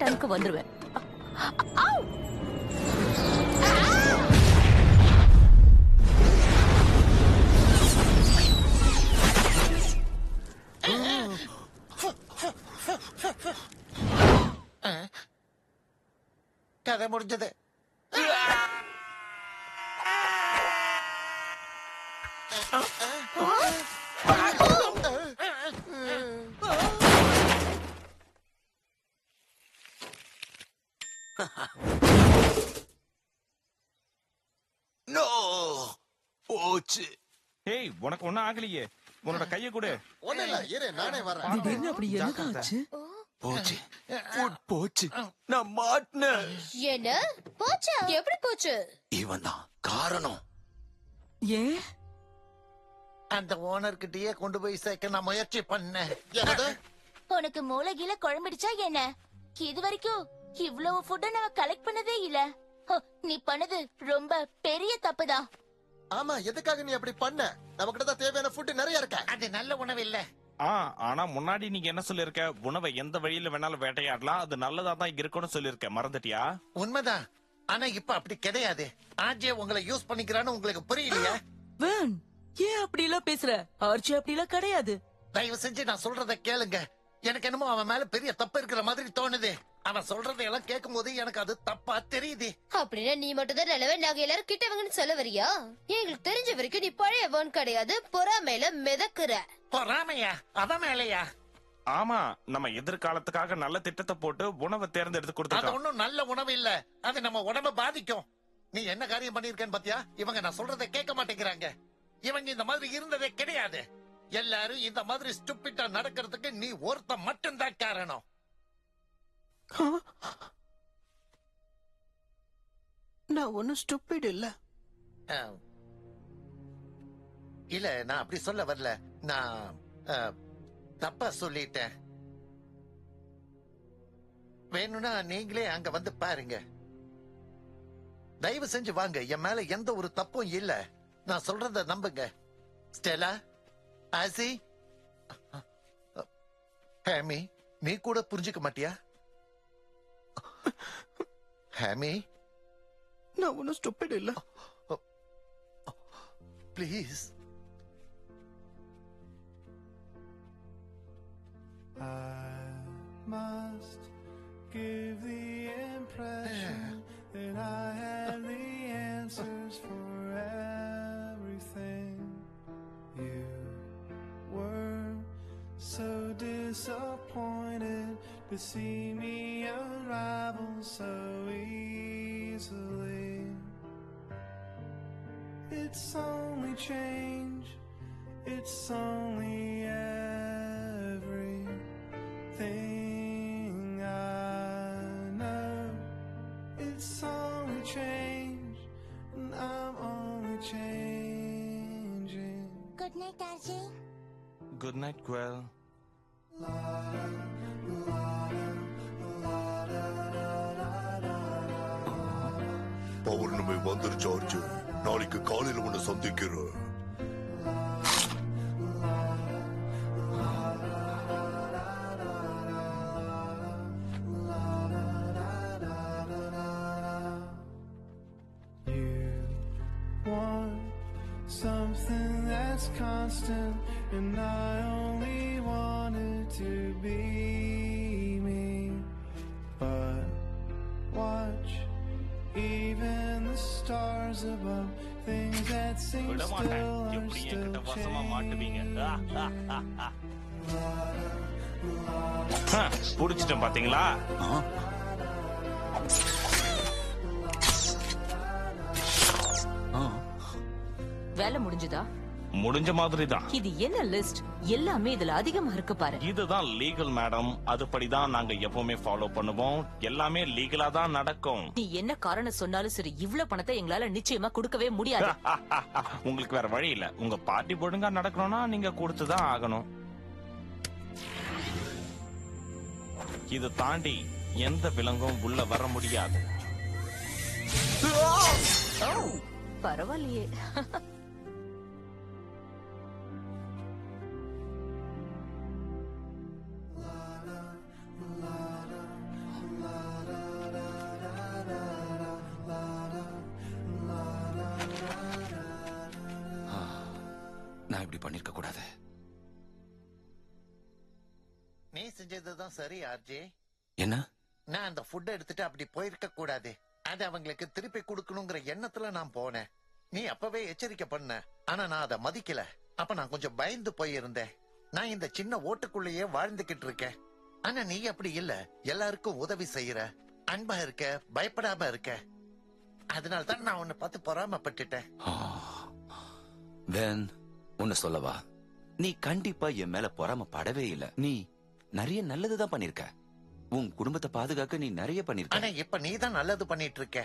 வேண்டாம் வந்துருவேன். (laughs) நோ போச்சு. ஏய் உனக்கு ஒண்ணும் ஆகலையே. உன்னோட கைய கொடு. ஒண்ணு இல்ல இரு நானே வரேன். திடீர்னு அப்படி என்ன. ஆச்சு போச்சு. போச்சு. நான் மாட்டினேன். என்ன? போச்சா? எப்படி போச்சு? இவன் தான் காரணம். ஏன்? அந்த ஓனர்கிட்டயே கொண்டு போய் சேர்க்க நான் முயற்சி பண்ணேன். என்னது? உனக்கு மூளைகீழ குழம்பிடுச்சா என்ன? இது வரைக்கும் இவ்வளவு ஃபுட்ட நம்ம கலெக்ட் பண்ணதே இல்ல. ஹோ, நீ பண்ணது ரொம்ப பெரிய தப்புதான் ஆமா எதுக்காக நீ அப்படி பண்ண? நமக்கிட்ட தான் தேவையான ஃபுட் நிறைய இருக்க. அது நல்ல உணவு இல்ல. ஆ ஆனா முன்னாடி நீங்க என்ன சொல்லிருக்க உணவை எந்த வழியில வேணாலும் வேட்டையாடலாம். அது நல்லதா தான் இருக்கும்னு சொல்லிருக்க மறந்துட்டியா? உண்மைதான். ஆனா இப்ப அப்படி கிடையாது. ஆஜே உங்களை யூஸ் பண்ணிக்கிறான்னு உங்களுக்கு புரியலையா? வேன் ஏன் அப்படி எல்லாம் பேசுற? ஆர்ச்சி அப்படி எல்லாம் கிடையாது. தயவு செஞ்சு நான் சொல்றத கேளுங்க. எனக்கு என்னமோ அவன் மேல பெரிய தப்பு இருக்கிற மாதிரி தோணுது. அவன் சொல்றதை எல்லாம் கேட்கும் போது எனக்கு அது தப்பா தெரியுது. அப்படின்னா நீ மட்டும் தான் நல்லவன் நாங்க எல்லாரும் கிட்டவங்கன்னு சொல்ல வரியா? எங்களுக்கு தெரிஞ்ச வரைக்கும் நீ பழையவன் கிடையாது பொறாமையில மிதக்குற. பொறாமையா? அவன் மேலையா? ஆமா நம்ம எதிர்காலத்துக்காக நல்ல திட்டத்தை போட்டு உணவை தேர்ந்தெடுத்து அது கொடுத்துருக்கோம் ஒண்ணும் நல்ல உணவு இல்ல. அது நம்ம உடம்ப பாதிக்கும். நீ என்ன காரியம் பண்ணிருக்கேன்னு பாத்தியா? இவங்க நான் சொல்றதை கேட்க மாட்டேங்கிறாங்க. இவங்க இந்த மாதிரி இருந்ததே கிடையாது. எல்லாரும் இந்த மாதிரி ஸ்டூபிட்டா நடக்கிறதுக்கு நீ ஒருத்த மட்டும்தான் காரணம். (laughs) நான் ஒன்னும் ஸ்டூபிட் இல்ல. இல்ல நான் அப்படி சொல்ல வரல. நான் தப்பா சொல்லிட்டேன். வேணும்னா நீங்களே அங்க வந்து பாருங்க. தயவு செஞ்சு வாங்க. என் மேல எந்த ஒரு தப்பும் இல்ல. நான் சொல்றத நம்புங்க. ஸ்டெலா ஆசி ஹேமி நீ கூட புரிஞ்சுக்க மாட்டியா? ಹ್ಯಾಮಿ ನಾವನು ಸ್ಟುಪಿಡ್ ಇಲ್ಲ please I must give the impression that I have the answers for everything. You were so disappointed to see me unravel so easily. It's only change, it's only everything I know. It's only change, and I'm only changing. Good night, Archie. Good night, Quell. வந்துரு George. நாளைக்கு காலையில உன்னை சந்திக்கிறேன். இது என்ன list எல்லாமே இதுல அதிகமா இருக்கு பாரு. இதுதான் லீகல் மேடம் அதுபடிதான் நாங்க எப்பவுமே ஃபாலோ பண்ணுவோம். எல்லாமே லீகலா தான் நடக்கும். நீ என்ன காரணம் சொன்னாலும் சரி இவ்ளோ பணத்தை எங்களால நிச்சயமா கொடுக்கவே முடியாது. (laughs) உங்களுக்கு வேற வழி இல்ல. உங்க பார்ட்டி ஒழுங்கா நடக்கணும்னா நீங்க கொடுத்துதான் ஆகணும். இது தாண்டி எந்த விலங்கும் உள்ள வர முடியாது. பரவாயில்லையே. (laughs) இப்படி பண்ணிருக்க கூடாது. நீ செஞ்சதுதான் சரி ஆர்ஜே. என்ன? நான் அந்த ஃபுட் எடுத்துட்டு அப்படி போயிருக்க கூடாது. அது அவங்களுக்கு திருப்பி கொடுக்கணுங்கிற எண்ணத்துல நான் போனேன். நீ அப்பவே எச்சரிக்கை பண்ண. ஆனா நான் அதை மதிக்கல. அப்ப நான் கொஞ்சம் பயந்து போயிருந்தேன். நான் இந்த சின்ன ஓட்டுக்குள்ளேயே வாழ்ந்துகிட்டு இருக்கேன். ஆனா நீ அப்படி இல்ல. எல்லாருக்கும் உதவி செய்யற. அன்பா இருக்க பயப்படாம இருக்க. அதனால தான் நான் உன்னை பார்த்து பொறாமப்பட்டுட்டேன். உன்னை சொல்லவா? நீ கண்டிப்பா என் மேல பொறாமப்படவே இல்ல. நீ நிறைய நல்லதுதான் பண்ணிருக்க. உன் குடும்பத்தை பாதுகாக்க நீ நிறைய பண்ணிருக்க. ஆனா இப்ப நீ தான் நல்லது பண்ணிட்டு இருக்க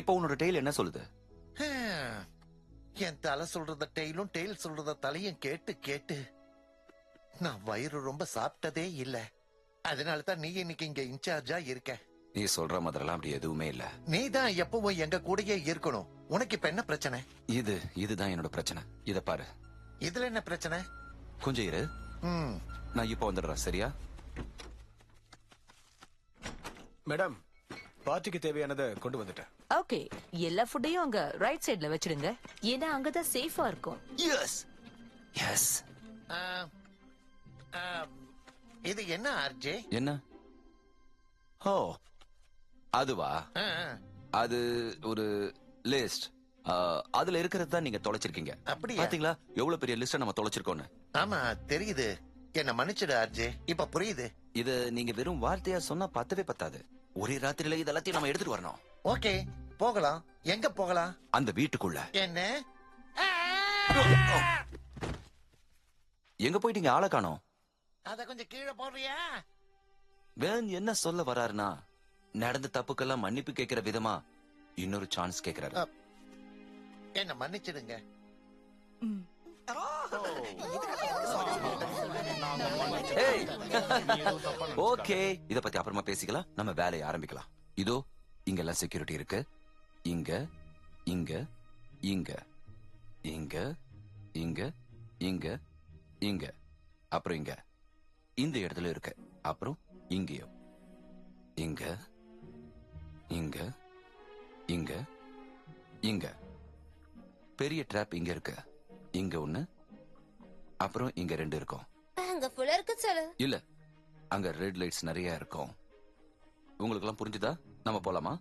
இப்ப உன்னோட டெய்ல் என்ன சொல்லுது. என் தலை சொல்றத டெய்லும் டெய்ல் சொல்றத தலையும் கேட்டு கேட்டு. நான் வயிறு ரொம்ப சாப்பிட்டதே இல்ல. அதனால தான் நீ இன்னைக்கு இங்க இன்சார்ஜா இருக்க. நீ சொல்ற மாதிரிலாம் அப்படி எதுவுமே இல்ல. நீ தான் எப்பவும் எங்க கூடயே இருக்கணும்? உனக்கு இப்ப என்ன பிரச்சனை? இது இதுதான் என்னோட பிரச்சனை. இத பாரு. இதுல என்ன பிரச்சனை? கொஞ்சம் இரு. ம். நான் இப்ப வந்துடுறேன் சரியா? மேடம் பார்ட்டிக்கு தேவையானதை கொண்டு வந்துட்டேன். ஓகே எல்லா ஃபுட்டையும் அங்க ரைட் சைடுல வச்சிடுங்க ஏன்னா அங்கதான் சேஃபா இருக்கும். எஸ் எஸ் ஆ, ஆ, இது என்ன ஆர்ஜே? என்ன? ஓ அதுவா. அது ஒரு லிஸ்ட் அதுல இருக்கிறது தான் நீங்க தொலைச்சிருக்கீங்க. அப்படியா? பாத்தீங்களா? எவ்வளவு பெரிய லிஸ்ட நம்ம தொலைச்சிருக்கோம்னு. ஆமா தெரியுது. என்ன மன்னிச்சிடு ஆர்ஜே இப்ப புரியுது. இது நீங்க வெறும் வார்த்தையா சொன்னா பத்தவே பத்தாது. ஒரே ராத்திரியில இது எல்லாத்தையும் நம்ம எடுத்துட்டு வரணும். ஓகே போகலாம். எங்க போகலாம்? அந்த வீட்டுக்குள்ள. என்ன? எங்க போயிட்டீங்க ஆளை காணோம்? அத கொஞ்சம் கீழே போடுறியா? வேன் என்ன சொல்ல வராருன்னா நடந்த தப்புக்கெல்லாம் மன்னிப்பு கேட்கிற விதமா இன்னொரு சான்ஸ் கேக்குறாரு என்ன மன்னிச்சிடுங்க. ஓகே. இத பத்தி அப்புறமா பேசிக்கலாம். நம்ம வேலையை ஆரம்பிக்கலாம். இதோ இங்கெல்லாம் செக்யூரிட்டி இருக்கு. இங்க இங்க இங்க இங்க இங்க இங்க இங்க அப்புறம் இங்க. இந்த இடத்துல இருக்கு. அப்புறம் இங்கேயும். இங்க இங்க இங்க இங்க. பெரிய ட்ராப் இங்க இருக்கு. இங்க ஒண்ணு அப்புறம் இங்க ரெண்டு இருக்கும். அங்க ஃபுல்லா இருக்கு சொல்லு இல்ல அங்க ரெட் லைட்ஸ் நிறைய இருக்கும். உங்களுக்கு எல்லாம் புரிஞ்சுதா? நம்ம போலாமா?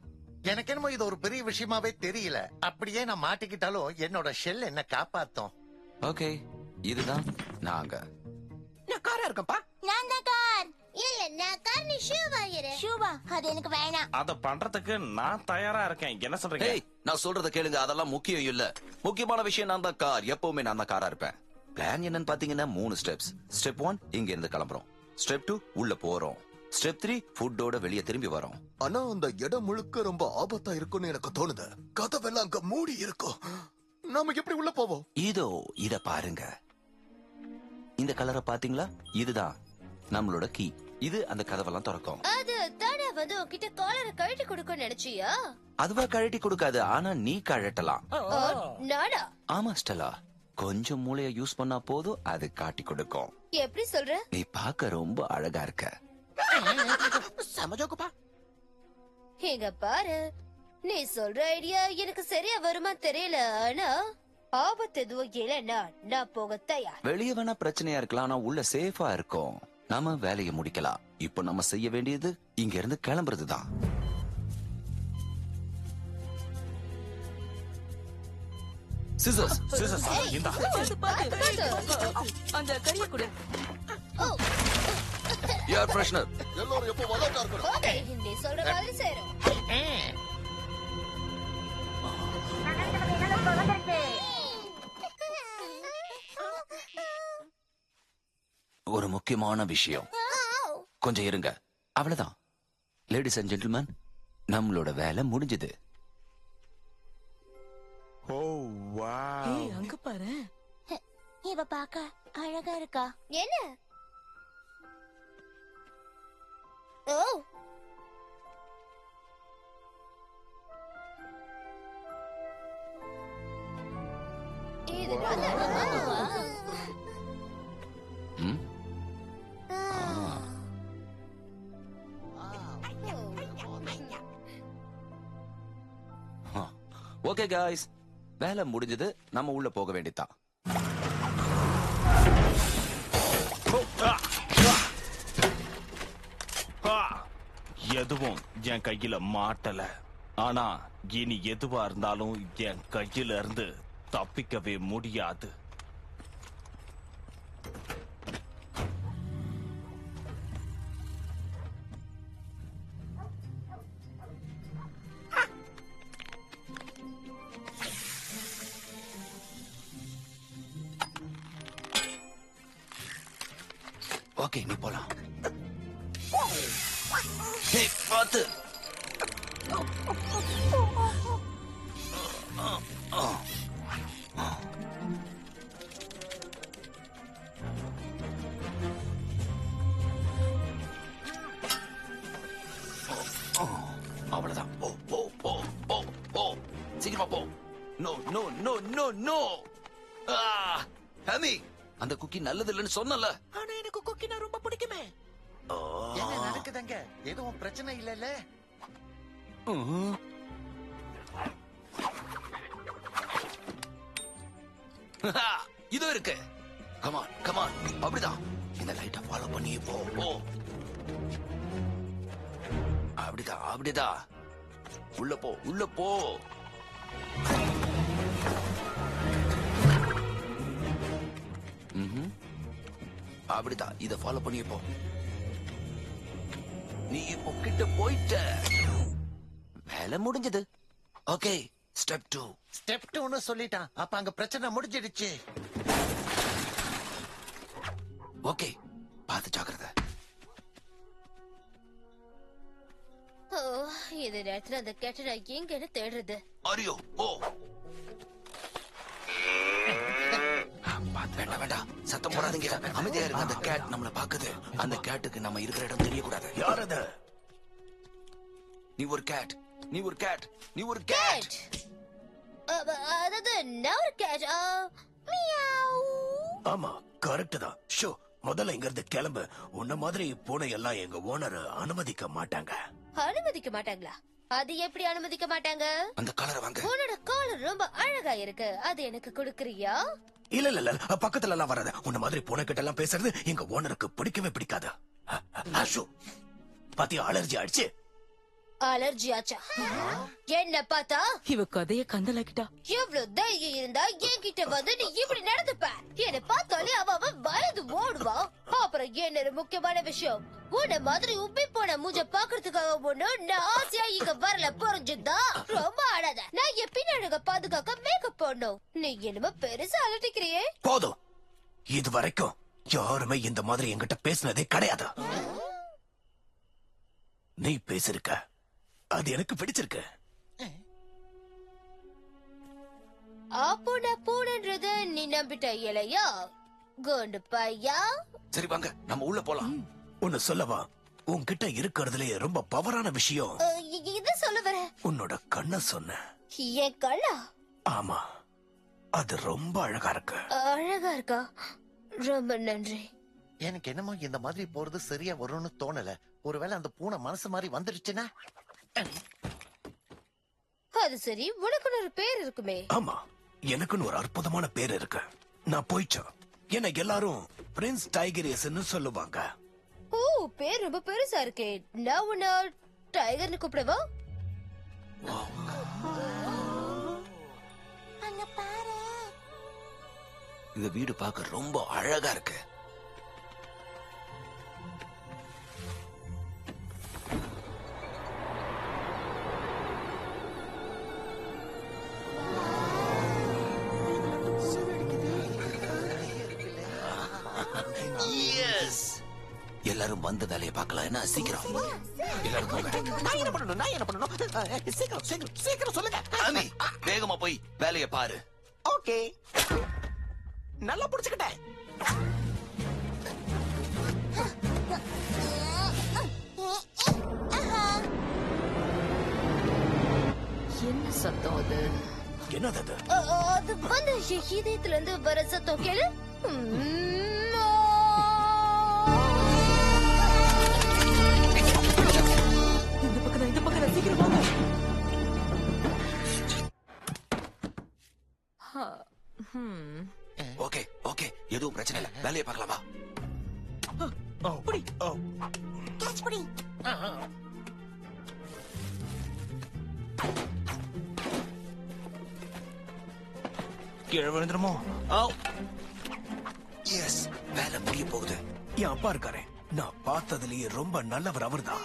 எனக்கு என்னமோ இது ஒரு பெரிய விஷயமாவே தெரியல. அப்படியே நான் மாட்டிக்கிட்டாலும் என்னோட ஷெல் என்ன காப்பாத்தும். ஓகே இதுதான் நாங்க நான் காரா இருக்கேன்ப்பா. நான் தான் கார். இல்ல நான் ஷூ ஷூவா அது எனக்கு வேணாம். அத பண்றதுக்கு நான் தயாரா இருக்கேன். என்ன சொல்றீங்க? ஏய் நான் சொல்றத கேளுங்க. அதெல்லாம் முக்கியம் இல்ல. முக்கியமான விஷயம் நான் தான் கார். எப்பவுமே நான் தான் காரா இருப்பேன். பிளான் என்னன்னு பாத்தீங்கன்னா மூணு ஸ்டெப்ஸ் ஸ்டெப் ஒன் இங்க இருந்து கிளம்புறோம். ஸ்டெப் டூ உள்ள போறோம். ஸ்டெப் த்ரீ ஃபுட்டோட வெளியே திரும்பி வரோம். ஆனா அந்த இடம் முழுக்க ரொம்ப ஆபத்தா இருக்கும்னு எனக்கு தோணுது. கதவெல்லாம் அங்க மூடி இருக்கும். நாம எப்படி உள்ள போவோம்? இதோ இத பாருங்க. இந்த கலரை பாத்தீங்களா? இதுதான். நம்மளோட கீ. இது அந்த கதவெல்லாம் திறக்கும். அது தானே வந்து உன்கிட்ட காலரை கழட்டி கொடுக்க நினைச்சியா? அதுவா கழட்டி கொடுக்காது ஆனா நீ கழட்டலாம். நானா? ஆமா ஸ்டெலா கொஞ்சம் மூளைய யூஸ் பண்ணா போதும் அது காட்டி கொடுக்கும். எப்படி சொல்ற? நீ பார்க்க ரொம்ப அழகா இருக்க. சமஜோக்குப்பா இங்க பாரு. நீ சொல்ற ஐடியா எனக்கு சரியா வருமா தெரியல ஆனா ஆபத்து எதுவும் இல்லைன்னா நான் போக தயார். வெளிய வேணா பிரச்சனையா இருக்கலாம் ஆனா உள்ள சேஃபா இருக்கும். நாம வேலையை முடிக்கலாம். இப்போ நம்ம செய்ய வேண்டியது இங்க இருந்து கிளம்புறதுதான் சிசர்ஸ் சிசர்ஸ் இந்தா. அந்த கரிய கூட. ஏர் ஃப்ரெஷ்னர் எல்லாரும் எப்போ விளையாட்டா இருக்கணும்? ஓகே நீ சொல்ற மாதிரி செய்றோம். ஒரு முக்கியமான விஷயம். கொஞ்சம் இருங்க. அவ்வளவுதான். லேடிஸ் அண்ட் ஜென்டில்மேன் நம்மளோட வேலை முடிஞ்சது. ஓ வா ஏய் அங்க பாரு. இவ பாக்க அழகா இருக்கா? என்ன? ஓ. இது? ஓகே காய்ஸ் வேலை முடிஞ்சது நம்ம உள்ள போக வேண்டியதான் எதுவும் என் கையில மாட்டல. ஆனா இனி எதுவா இருந்தாலும் என் கையில இருந்து தப்பிக்கவே முடியாது. நோ ஹமி அந்த குக்கி நல்லது இல்லைன்னு சொன்னல. ஆனா எனக்கு குக்கினா ரொம்ப பிடிக்குமே. என்ன நடக்குதுங்க? எதுவும் பிரச்சனை இல்லைல்ல? இது இருக்கு. கமான் கமான் அப்படிதான். இந்த லைட்டை ஃபாலோ பண்ணி போ போ. அப்படிதான் அப்படிதான். உள்ள போ உள்ள போ. அப்படிதான். இத ஃபாலோ பண்ணி போ. நீ இப்போ கிட்ட போயிட்ட. வேலை முடிஞ்சது. ஓகே ஸ்டெப் டூ ஸ்டெப் டூன்னு சொல்லிட்டான். அப்ப அங்க பிரச்சனை முடிஞ்சிடுச்சு. ஓகே பார்த்து ஜாக்கிரதை. ஓ, இந்த நேரத்துல அந்த கேட்ட நான் எங்கன்னு தேடுறது. அரியோ ஓ. வேண்டாம் வேண்டாம். சத்தம் போடாதீங்க. அமைதியா இருங்க. அந்த கேட் நம்மள பாக்குது அந்த கேட்டுக்கு நம்ம இருக்கிற இடம் தெரியக்கூடாது. யார் அது? நீ ஒரு கேட் நீ ஒரு கேட் நீ ஒரு கேட் அதாவது நான் ஒரு கேட் ஆமா கரெக்ட் தான். ஷோ முதல்ல இங்க இருந்து கிளம்பு. உன்ன மாதிரி பூனை எல்லாம் எங்க ஓனர் அனுமதிக்க மாட்டாங்க. அனுமதிக்க மாட்டாங்களா? அது எப்படி அனுமதிக்க மாட்டாங்க? அந்த கலரை வாங்க. உன்னோட காலர் ரொம்ப அழகா இருக்கு. அது எனக்கு கொடுக்கறியா? இல்ல இல்ல இல்ல. பக்கத்துல எல்லாம் வராத. உன்ன மாதிரி பொண்ணு கிட்ட எல்லாம் பேசுறது எங்க ஓனருக்கு பிடிக்கவே பிடிக்காது. அ- அஷோ பாத்தியா அலர்ஜி ஆயிடுச்சு. அலர்ஜி ஆச்சா? என்ன பார்த்தா? இவ கதைய கந்தலாக்கிட்டா. எவ்வளவு தைரியம் இருந்தா என்கிட்ட வந்து நீ இப்படி நடந்துப்ப? என்ன பார்த்தாலே அவ அவன் பயந்து ஓடுவான் அப்புறம் என்ன முக்கியமான விஷயம்? உன்ன மாதிரி உப்பி போன மூஞ்ச பாக்குறதுக்காக ஒண்ணு நான் ஆசையா இங்க வரல புரிஞ்சுதா? ரொம்ப ஆடாத. நான் என் பின்னாடி பாதுகாக்க மேக்கப் போடணும். நீ என்னமோ பெருசா அலட்டிக்கிறியே. போதும். இது வரைக்கும் யாருமே இந்த மாதிரி என்கிட்ட பேசினதே கிடையாது. நீ பேசிருக்க. அது எனக்கு பிடிச்சிருக்கு. அப்போ நான் பூனன்றத நீ நம்பிட்ட இல்லையா குண்டு பையா? சரி வாங்க. நம்ம உள்ள போலாம். ஒன்னு சொல்லவா? உன்கிட்ட இருக்கிறதுலே ரொம்ப பவரான விஷயம். இது சொல்ல வர? உன்னோட கண்ண சொன்ன. என் கண்ணா? ஆமா. அது ரொம்ப அழகா இருக்கு. அழகா இருக்கா? ரொம்ப நன்றி. எனக்கு என்னமோ இந்த மாதிரி போறது சரியா வரும்னு தோணல. ஒருவேளை அந்த பூனை மனசு மாதிரி வந்துடுச்சுன்னா? அது சரி உனக்குன்னு ஒரு பேர் இருக்குமே. ஆமா எனக்குன்னு ஒரு அற்புதமான பேர் இருக்கு. நான் போயிச்சோம் என்ன எல்லாரும் பிரின்ஸ் டைகரேஸ்னு சொல்லுவாங்க. ஓ பேர் ரொம்ப பெருசா இருக்கே. நான் உன்ன டைகர்னு கூப்பிடவா? இந்த வீடு பார்க்க ரொம்ப அழகா இருக்கு. எல்லாரும் வந்த வேலையை பார்க்கலாம். என்ன? சீக்கிரம். எல்லாரும் போங்க. நான் என்ன பண்ணணும்? நான் என்ன பண்ணணும்? அஹ், சீக்கிரம் சீக்கிரம் சீக்கிரம் சொல்லுங்க. அனி வேகமா போய் வேலையை பாரு. ஓகே. நல்லா புடிச்சுக்கிட்டேன் என்ன சத்தம் அது? என்னது அது? அது வந்து இதயத்துல இருந்து வர சத்தம் கேளு. சீக்கிரம் வாங்க ஓகே ஓகே எதுவும் பிரச்சனை இல்ல வேலையை பார்க்கலாமா புடி கேட்ச் புடி கீழே விழுந்துருமோ எஸ் வேலை முடிய போகுது. என் அப்பா இருக்காரே. நான் பார்த்ததுலயே ரொம்ப நல்லவர் அவர்தான்.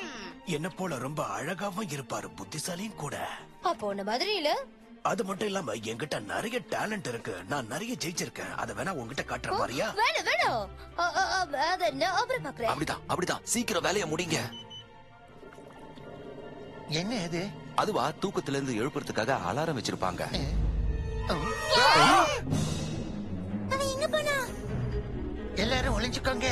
என்ன போல ரொம்ப அழகாவும் இருப்பாரு புத்திசாலியும் கூட. அப்போ உன்ன மாதிரி இல்ல? அது மட்டும் இல்லாம என்கிட்ட நிறைய டேலண்ட் இருக்கு. நான் நிறைய ஜெயிச்சிருக்கேன். அத வேணா உன்கிட்ட காட்டுற மாதிரியா? வேணாம் வேணாம். அ- அ- அ- அத நான் அப்புறம் பாக்குறேன் அப்படிதான் அப்படிதான். சீக்கிரம் வேலையை முடிங்க. என்ன இது? அதுவா தூக்கத்துல இருந்து எழுப்புறதுக்காக அலாரம் வச்சிருப்பாங்க. அவன் எங்க போனா? எல்லாரும் ஒளிஞ்சுக்கோங்க.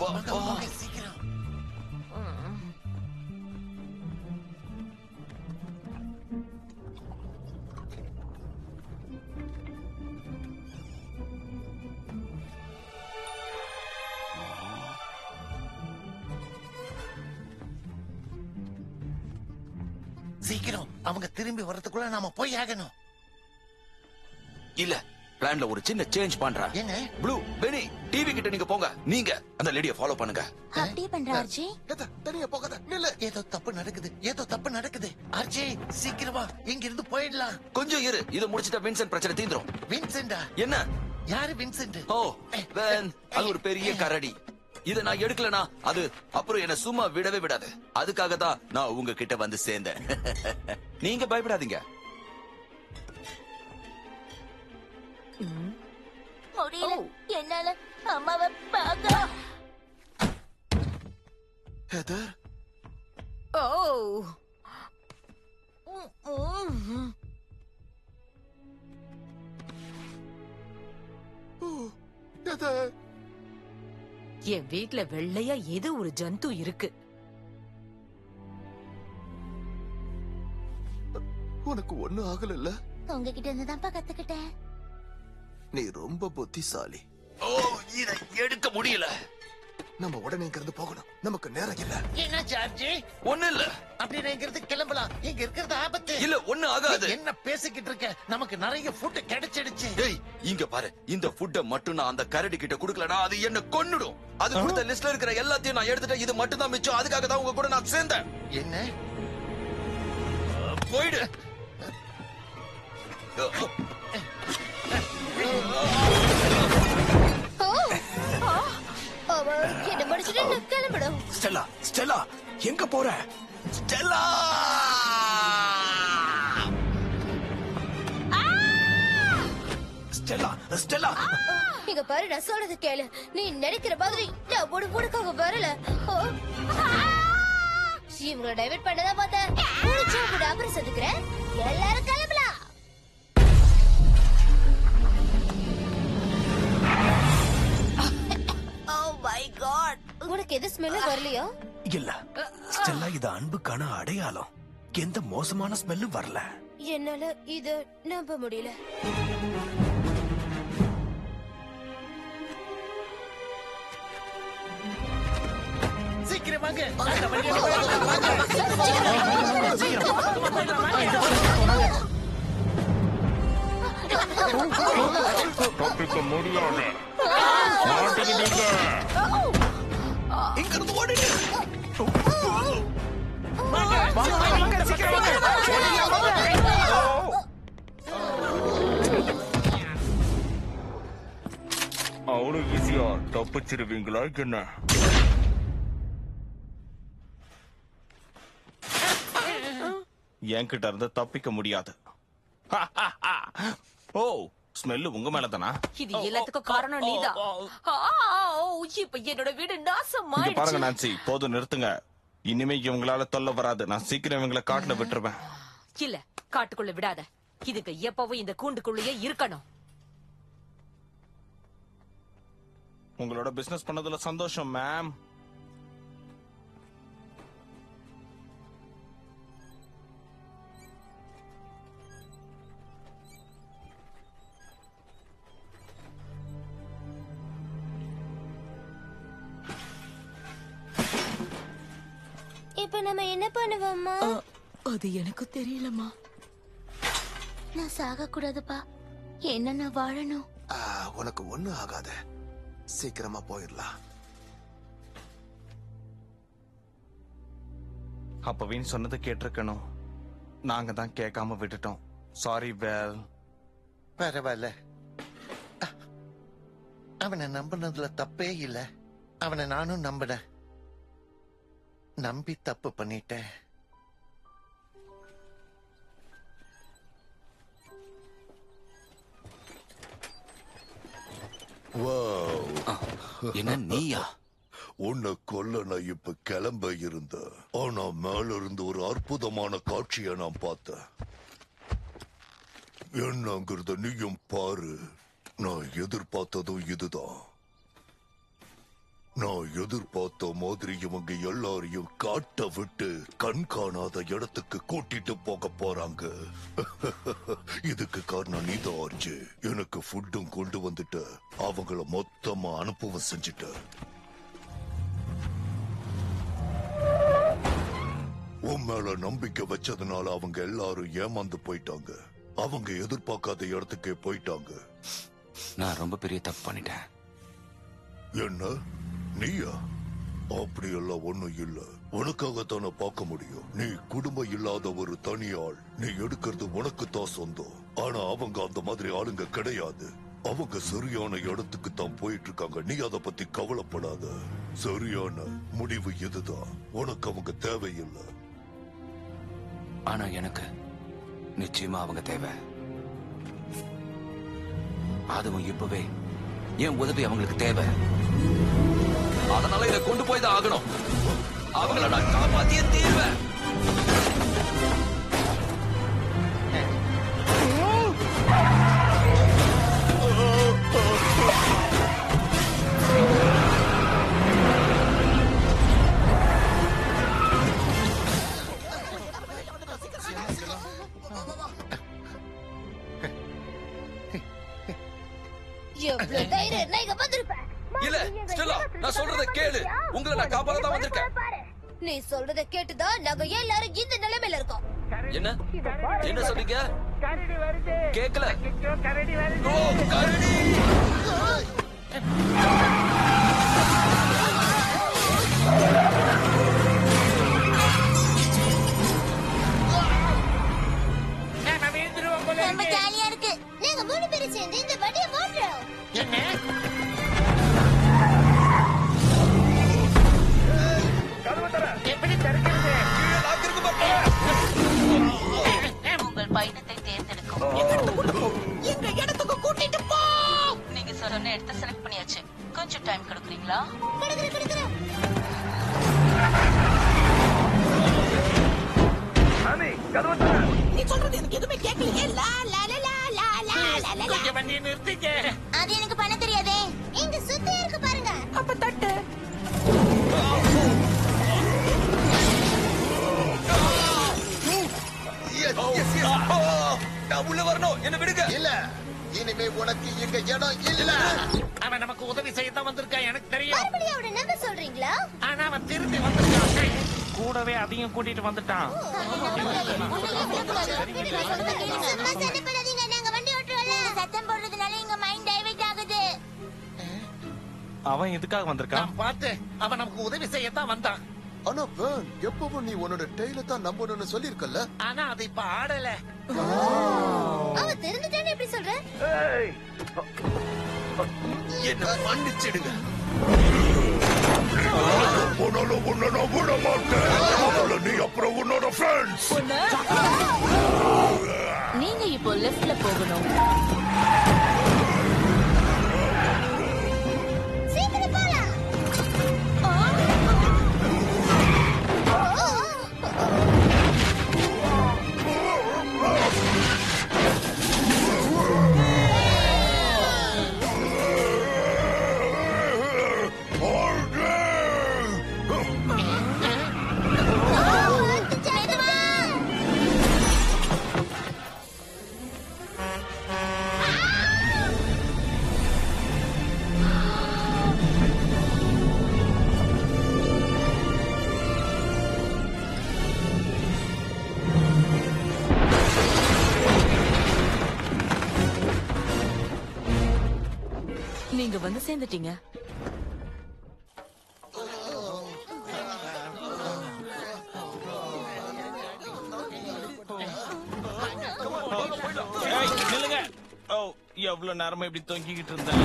வா. சீக்கிரம் சீக்கிரம் அவங்க திரும்பி வர்றதுக்குள்ள நாம போய் ஆகணும். இல்ல பிளான்ல ஒரு சின்ன சேஞ்ச் பண்றேன். என்ன? ப்ளூ பெனி டிவி கிட்ட நீங்க போங்க. நீங்க அந்த லேடிய ஃபாலோ பண்ணுங்க. அப்படியே பண்ற ஆர்ஜி. தனியா போகாத. நில்லு. ஏதோ தப்பு நடக்குது. ஏதோ தப்பு நடக்குது. ஆர்ஜி சீக்கிரம் இங்க இருந்து போயிடலாம். கொஞ்சம் இரு. இத முடிச்சிட்டா வின்சென்ட் பிரச்சனை தீந்துரும். வின்சென்டா? என்ன? யாரு வின்சென்ட்? ஓ வேன். அது ஒரு பெரிய கரடி. இத நான் எடுக்கலனா அது அப்புறம் என்ன சும்மா விடவே விடாது. அதுக்காக தான் நான் உங்ககிட்ட வந்து சேர்ந்தேன். (laughs) நீங்க பயப்படாதீங்க. முடியல என்னால அம்மாவை பார்க்க ஹெதர் ஓ என் வீட்ல வெள்ளையா ஏதோ ஒரு ஜந்து இருக்கு உனக்கு ஒண்ணு ஆகல உங்ககிட்ட இருந்து தான்ப்பா கத்துக்கிட்டேன் நீ ரொம்ப புத்திசாலி. ஓ இத எடுக்க முடியல. நம்ம உடனே இங்க இருந்து போகணும். நமக்கு நேரம் இல்ல. என்ன ஜார்ஜி? ஒண்ணு இல்ல. அப்படி நான் இங்க இருந்து கிளம்பலாம். இங்க இருக்கிறது ஆபத்து. இல்ல ஒண்ணு ஆகாது. என்ன பேசிக்கிட்டு இருக்க? நமக்கு நிறைய ஃபுட் கிடைச்சிடுச்சு. டேய் இங்க பாரு. இந்த ஃபுட்ட மட்டும் நான் அந்த கரடி கிட்ட குடுக்கலனா அது என்ன கொன்னுடும். அது கொடுத்த லிஸ்ட்ல இருக்கிற எல்லாத்தையும் நான் எடுத்துட்டேன். இது மட்டும் தான் மிச்சம். அதுக்காக தான் உங்க கூட நான் சேர்ந்தேன். என்ன? போயிடு. ஸ்டெல்லா ஸ்டெல்லா எங்க போற? ஸ்டெல்லா! Stella Stella! இங்க பாரு நான் சொல்றது கேளு. நீ நினைக்கிற மாதிரி நான் உனக்கு உனக்காக வரல. இவங்களை டைவர்ட் பண்ணதா பார்த்தேன் அப்புறம் சந்திக்கிறேன். எல்லாரும் மை காட் உனக்கு எது ஸ்மெல்ல வரலையா? இல்ல. ஸ்டெல்லா இது அன்புக்கான அடையாளம். எந்த மோசமான ஸ்மெல்லும் வரல. என்னால இத நம்ப முடியல. சீக்கிரம் வாங்க. இங்க இருந்து ஓடிடு அவ்வளவு ஈஸியா தப்பிச்சிருவீங்களா என்ன என்கிட்ட இருந்து தப்பிக்க முடியாது. (laughs) ஓ ஸ்மெல்லு உங்க மேல தானா இது எல்லாத்துக்கும் காரணம் நீதான். இப்ப என்னோட வீடு நாசம் பாருங்க நான்சி. போதும் நிறுத்துங்க. இனிமே இவங்களால தொல்லை வராது. நான் சீக்கிரம் இவங்களை காட்டுல விட்டுருவேன். இல்ல காட்டுக்குள்ள விடாத. இதுக்கு எப்பவும் இந்த கூண்டுக்குள்ளேயே இருக்கணும். உங்களோட பிசினஸ் பண்ணதுல சந்தோஷம் மேம் இப்ப நம்ம என்ன பண்ணுவோம்மா? அது எனக்கு தெரியலம்மா. நான் சாக கூடாதுப்பா என்ன நான் வாழணும்? ஆ, உனக்கு ஒண்ணு ஆகாத. சீக்கிரமா போயிடலாம். அப்பவின் சொன்னதை கேட்டிருக்கணும். நாங்க தான் கேட்காம விட்டுட்டோம். சாரி வேல் பரவாயில்ல. அவனை நம்பினதுல தப்பே இல்ல. அவனை நானும் நம்பினேன். நம்பி தப்பு பண்ணிட்டேன். வாவ். என்ன நீயா? உன்னை கொல்ல நான் இப்ப கிளம்ப இருந்த ஆனா மேல இருந்து ஒரு அற்புதமான காட்சியை நான் பார்த்தேன். என்னங்கிறத நீயும் பாரு. நான் எதிர்பார்த்ததும் இதுதான். நான் எதிர்பார்த்த மாதிரி இவங்க எல்லாரையும் காட்ட விட்டு கண் காணாத இடத்துக்கு கூட்டிட்டு போக போறாங்க. (laughs) இதுக்கு காரணம் நீதான் ஆச்சு எனக்கு ஃபுட்டும் கொண்டு வந்துட்ட அவங்கள மொத்தமா அனுப்பவும் செஞ்சுட்ட. உன் மேல நம்பிக்கை வச்சதுனால அவங்க எல்லாரும் ஏமாந்து போயிட்டாங்க. அவங்க எதிர்பார்க்காத இடத்துக்கே போயிட்டாங்க. நான் ரொம்ப பெரிய தப்பு பண்ணிட்டேன். என்ன? நீயா? அப்படியெல்லாம் ஒண்ணும் இல்ல. உனக்காகத்தானே பார்க்க முடியும். நீ குடும்பம் இல்லாத ஒரு தனி ஆள் நீ எடுக்கிறது உனக்கு தான் சொந்தம். ஆனா அவங்க அந்த மாதிரி ஆளுங்க கிடையாது. அவங்க சரியான இடத்துக்கு தான் போயிட்டு இருக்காங்க நீ அதை பத்தி கவலைப்படாத. சரியான முடிவு இதுதான். உனக்கு அவங்க தேவையில்லை. ஆனா எனக்கு நிச்சயமா அவங்க தேவை. அதுவும் இப்பவே. என் உதவி அவங்களுக்கு தேவை. அதனால இதை கொண்டு போய் தான் ஆகணும். அவங்கள நான் காப்பாத்தியே தீர்வேன் இல்ல ஸ்டெல்லா நான் சொல்றத கேளு. உங்களை நான் காப்பாத்த தான் வந்திருக்கேன். நீ சொல்றத கேட்டுதான் நாங்க எல்லாரும் இந்த நிலைமையில இருக்கோம். என்ன? என்ன சொன்னீங்க? கேக்கல. ஓ கரடி. ரொம்ப ஜாலியா இருக்கு. நாங்க மூணு பேரும் சேர்ந்து இந்த வண்டியை ஓட்டுறோம் எப்படி திறக்கிறது? உங்கள் பயணத்தை தேர்ந்தெடுக்கும் எங்க இடத்துக்கு கூட்டிட்டு போ. நீங்க சொன்ன இடத்த செலக்ட் பண்ணியாச்சு. கொஞ்சம் டைம் கொடுக்குறீங்களா? நீ சொல்றது எனக்கு எதுவுமே கேட்கலையே. லா லா லா லா லா லா லா லா. கொஞ்சம் வண்டியை நிறுத்திக்க. அது எனக்கு பண்ண தெரியாதே. இங்க சுத்தி இருக்கு பாருங்க. அப்ப தட்டு. நான் உள்ள வரணும் என்ன விடுங்க இல்ல. இனிமே உனக்கு இங்க இடம் இல்ல. அவன் நமக்கு உதவி செய்ய தான் வந்திருக்கான் எனக்கு தெரியும். மறுபடியும் நம்ப சொல்றீங்களா? ஆனா அவன் திரும்பி வந்திருக்கான். கூடவே அதையும் கூட்டிட்டு வந்துட்டான். சத்தம் போடுறதுனால எங்க மைண்ட் டைவர்ட் ஆகுது. அவன் எதுக்காக வந்திருக்கான் பார்த்து அவன் நமக்கு உதவி செய்ய தான் வந்தான். ஆனா வேன் எப்பவும் நீ உன்னோட டெய்ல தான் நம்பணும்னு சொல்லிருக்கல ஆனா அது இப்ப ஆடல. அவன் தெரிஞ்சுட்டானே எப்படி சொல்ற? என்ன மன்னிச்சிடுங்க. உன்னால உன்னை நான் விட மாட்டேன் முதல்ல நீ அப்புறம் உன்னோட ஃப்ரெண்ட்ஸ் நீங்க இப்போ லெஃப்ட்ல போகணும். சேர்ந்துட்டீங்க. நில்லுங்க ஓ எவ்வளவு நேரமா இப்படி தொங்கிக்கிட்டு இருந்தேன்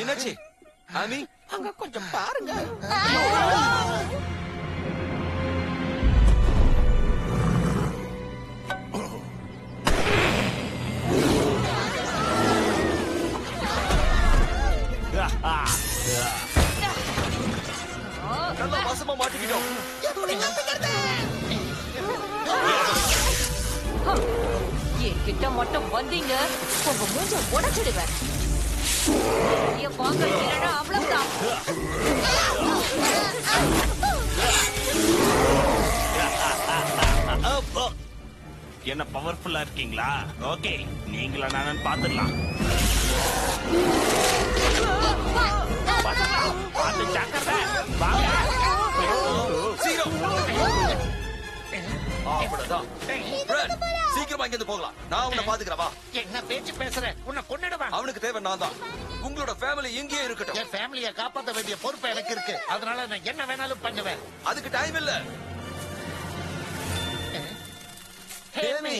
என்னாச்சு? ஆமி அங்க கொஞ்சம் பாருங்க. நல்லா வாசமா மாட்டிக்கிட்டோம். என் கிட்ட மட்டும் வந்தீங்க. உங்க மூஞ்ச உடைச்சிடுவேன். என்ன பவர்ஃபுல்லா இருக்கீங்களா ஓகே நீங்களா நான் பாத்துடலாம் பார்த்து ஜாக்கிரதை வாங்க சீக்கிரம் அவ்வளவுதான் இங்க இருந்து போகலாம். நான் உன்னை பாத்துக்கிறேன் வா. என்ன பேச்சு பேசுற? உன்னை கொன்னிடுவேன். அவனுக்கு தேவை நான் தான். உங்களோட ஃபேமிலி இங்கேயே இருக்கட்டும். என் ஃபேமிலிய காப்பாத்த வேண்டிய பொறுப்பு எனக்கு இருக்கு. அதனால நான் என்ன வேணாலும் பண்ணுவேன். அதுக்கு டைம் இல்ல. ஹேமி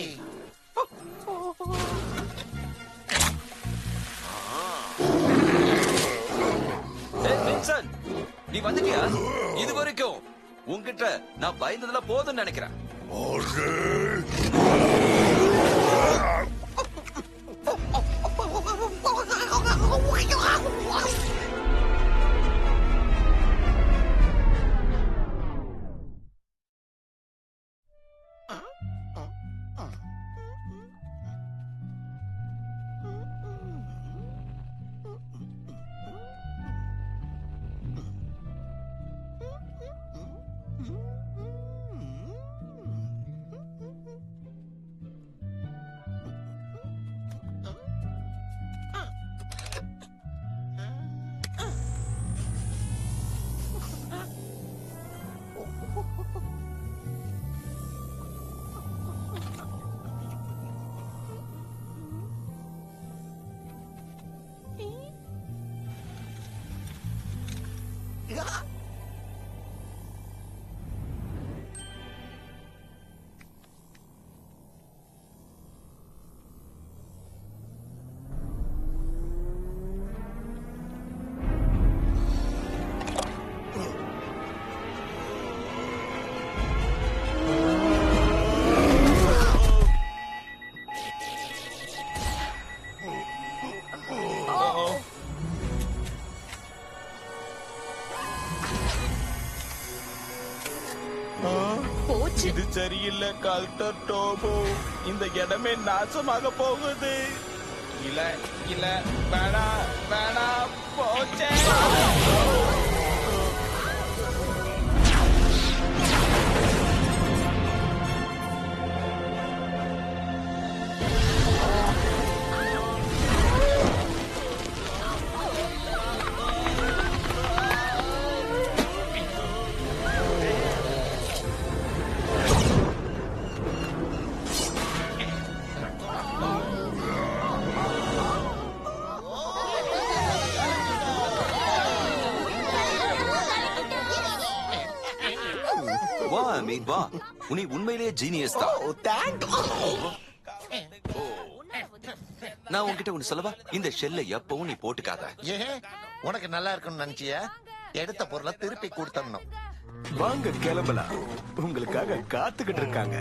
நீ வந்துட்டியா? இது வரைக்கும் உன்கிட்ட நான் பயந்ததுல போதும்னு நினைக்கிறேன். போச்சு இது சரியில்லை கல்டர் டோபு. இந்த இடமே நாசமாக போகுது. இல்ல இல்ல வேணா வேணா போச்சே. வா. உனி உண்மையிலேயே ஜீனியஸ் தான். நான் உன்கிட்ட ஒண்ணு சொல்லவா? இந்த ஷெல்ல எப்பவும் நீ போட்டுக்காத. ஏன் உனக்கு நல்லா இருக்கும்னு நினைச்சியா? எடுத்த பொருளை திருப்பி கொடுத்தரணும். வாங்க கிளம்பலாம். உங்களுக்காக காத்துக்கிட்டு இருக்காங்க.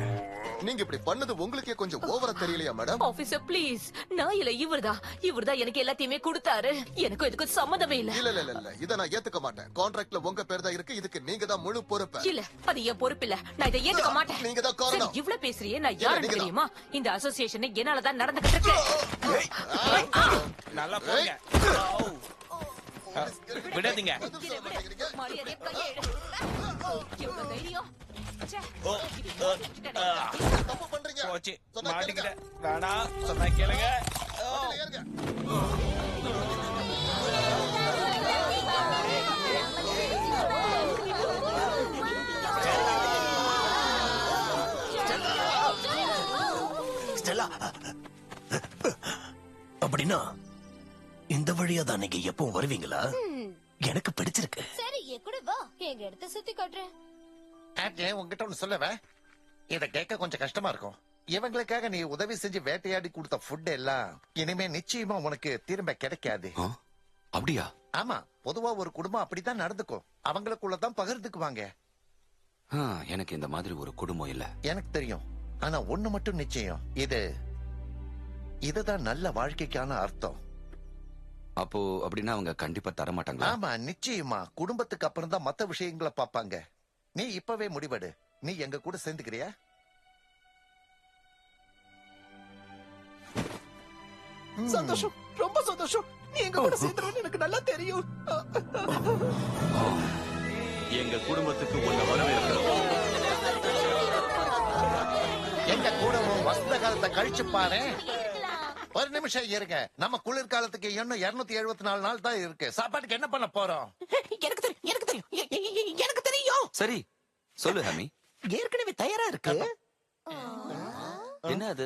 நீங்க இப்படி பண்ணது உங்களுக்கே கொஞ்சம் ஓவரா தெரியலையா மேடம்? ஆபீசர் ப்ளீஸ் நான் இல்ல இவர்தான் இவர்தான் எனக்கு எல்லாத்தையுமே கொடுத்தாரு. எனக்கும் இதுக்கு சம்மந்தமே இல்ல. இல்ல இல்ல இல்ல இத நான் ஏத்துக்க மாட்டேன். கான்ட்ராக்ட்ல உங்க பேர் தான் இருக்கு. இதுக்கு நீங்க தான் முழு பொறுப்பு. இல்ல அது என் பொறுப்பு இல்ல. நான் இதை ஏத்துக்க மாட்டேன். நீங்க தான் காரணம். இவ்ளோ பேசுறியே நான் தான். தெரியுமா? இந்த அசோசியேஷன் என்னாலதான் நடந்துகிட்டு இருக்கு. நல்லா போங்க. விடாதீங்க. மரியாதையா கையை போச்சு. சொன்னா கேளுங்க. ஸ்டெல்லா அப்படின்னா இந்த வழியா தான் நீங்க எப்பவும் வருவீங்களா? எனக்கு பிடிச்சிருக்கு. சரி என் கூட வா. எங்க இடத்த சுத்தி காட்டுறேன். ஆப்ஜே உங்ககிட்ட ஒண்ணு சொல்லவா? இத கேட்க கொஞ்சம் கஷ்டமா இருக்கும். இவங்களுக்காக நீ உதவி செஞ்சு வேட்டையாடி கொடுத்த ஃபுட் எல்லாம் இனிமே நிச்சயமா உனக்கு திரும்ப கிடைக்காது. அப்படியா? ஆமா பொதுவா ஒரு குடும்பம் அப்படித்தான் நடந்துக்கும். அவங்களுக்குள்ளதான் பகிர்ந்துக்குவாங்க. ஆ, எனக்கு இந்த மாதிரி ஒரு குடும்பம் இல்ல. எனக்கு தெரியும். ஆனா ஒண்ணு மட்டும் நிச்சயம். இது இதுதான் நல்ல வாழ்க்கைக்கான அர்த்தம். அப்போ அப்படின்னா அவங்க கண்டிப்பா தர மாட்டாங்களா ஆமா நிச்சயமா. குடும்பத்துக்கு அப்புறம் தான் மத்த விஷயங்களை பாப்பாங்க நீ இப்பவே முடிவெடு. நீ எங்க கூட சேர்ந்துக்கிறியா? சந்தோஷம். ரொம்ப சந்தோஷம். நீ எங்க கூட சேர்ந்துருவேன்னு எனக்கு நல்லா தெரியும். எங்க குடும்பத்துக்கு உன்னை வரவேற்கிறோம். எங்க கூட உன் வசந்த காலத்தை கழிச்சு பாரு ஒரு நிமிஷம் இருங்க. நம்ம குளிர்காலத்துக்கு இன்னும் இருநூத்தி எழுபத்தி நாலு நாள் தான் இருக்கு. சாப்பாட்டுக்கு என்ன பண்ண போறோம்? எனக்கு தெரியும் எனக்கு தெரியும். எனக்கு தெரியும். சரி சொல்லு ஹமி. ஏற்கனவே தயாரா இருக்கு. என்ன அது?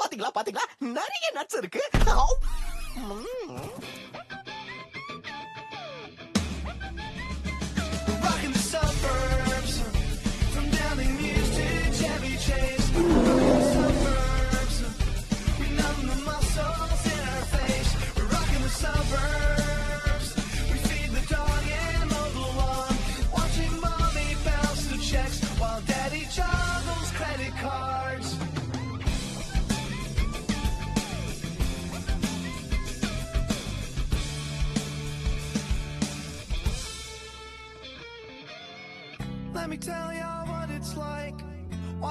பாத்தீங்களா பாத்தீங்களா? நிறைய நட்ஸ் இருக்கு.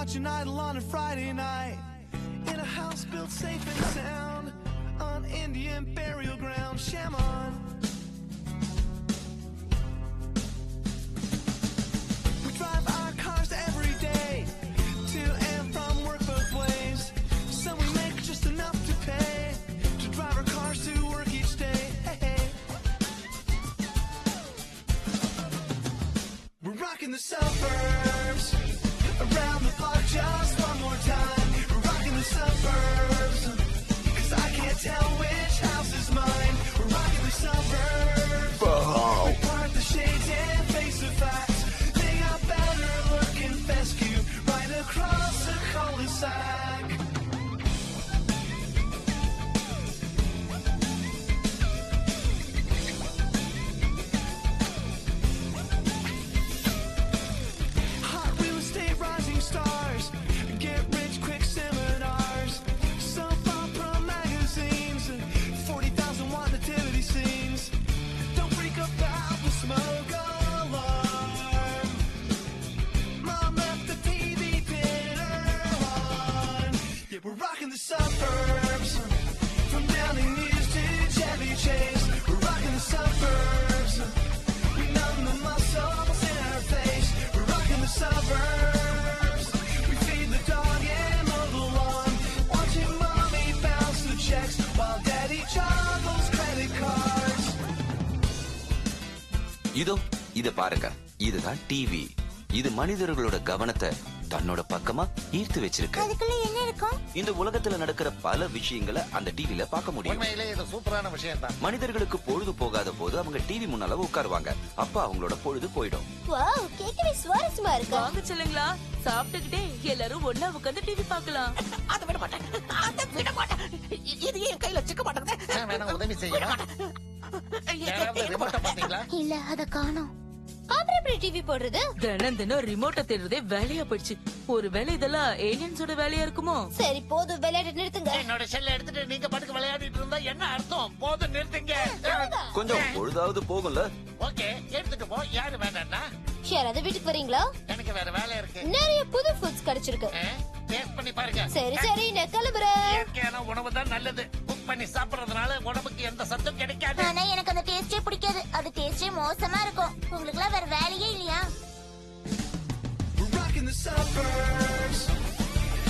Watching Idol on a Friday night in a house built safe and sound on Indian burial ground. Shaman. We drive our cars every day to and from work both ways. So we make just enough to pay to drive our cars to work each day. Hey, hey. We're rocking the suburbs just one more time. We're rocking the suburbs cause I can't tell which house is mine. We're rocking the suburbs. இதோ இத பாருங்க. இதுதான் TV இது மனிதர்களோட கவனத்தை தன்னோட பக்கமா ஈர்த்து வச்சிருக்கு. அதுக்குள்ள என்ன இருக்கும்? இந்த உலகத்துல நடக்கிற பல விஷயங்களை அந்த டிவில பார்க்க முடியும். சூப்பரான விஷயம் தான் மனிதர்களுக்கு பொழுது போகாத போது அவங்க டிவி முன்னால உட்காருவாங்க. அப்ப அவங்களோட பொழுது போயிடும். சுவாரஸ்யமா இருக்கு? வாங்க சொல்லுங்களா. சாப்பிட்டுக்கிட்டே எல்லாரும் ஒண்ணா உட்காந்து டிவி பார்க்கலாம். (laughs) அதை விட மாட்டேன். அதை விட மாட்டேன். இது என் கையில சிக்க மாட்டேங்குது. உதவி பாத்தீங்களா (laughs) இல்ல அத காணோம். அப்புறம் எப்படி டிவி போடுறது? தினம் தினம் ரிமோட்டை தேடுறதே வேலையா போயிடுச்சு. ஒருவேளை இதெல்லாம் ஏலியன்ஸோட வேலையா இருக்குமோ? சரி போதும் விளையாட நிறுத்துங்க. என்னோட செல்ல எடுத்துட்டு நீங்க பாட்டுக்கு விளையாடிட்டு இருந்தா என்ன அர்த்தம்? போதும் நிறுத்துங்க. கொஞ்சம் பொழுதாவது போகும்ல. ஓகே எடுத்துட்டு போ. யாரு வேணாம்னா யாராவது வீட்டுக்கு வரீங்களா? எனக்கு வேற வேலை இருக்கு. நிறைய புது ஃபுட்ஸ் கிடைச்சிருக்கு. டேஸ்ட் பண்ணி பாருங்க. சரி சரி நான் கிளம்புறேன். இயற்கையான உணவு தான் நல்லது. குக் பண்ணி சாப்பிடுறதுனால உடம்புக்கு எந்த சத்தும் கிடைக்காது. ஆனா எனக்கு அந்த டேஸ்டே பிடிக்காது. அது டேஸ்டே மோசமா இருக்கும். உங்களுக்கு எல்லாம் வேற வேலையே இல்லையா.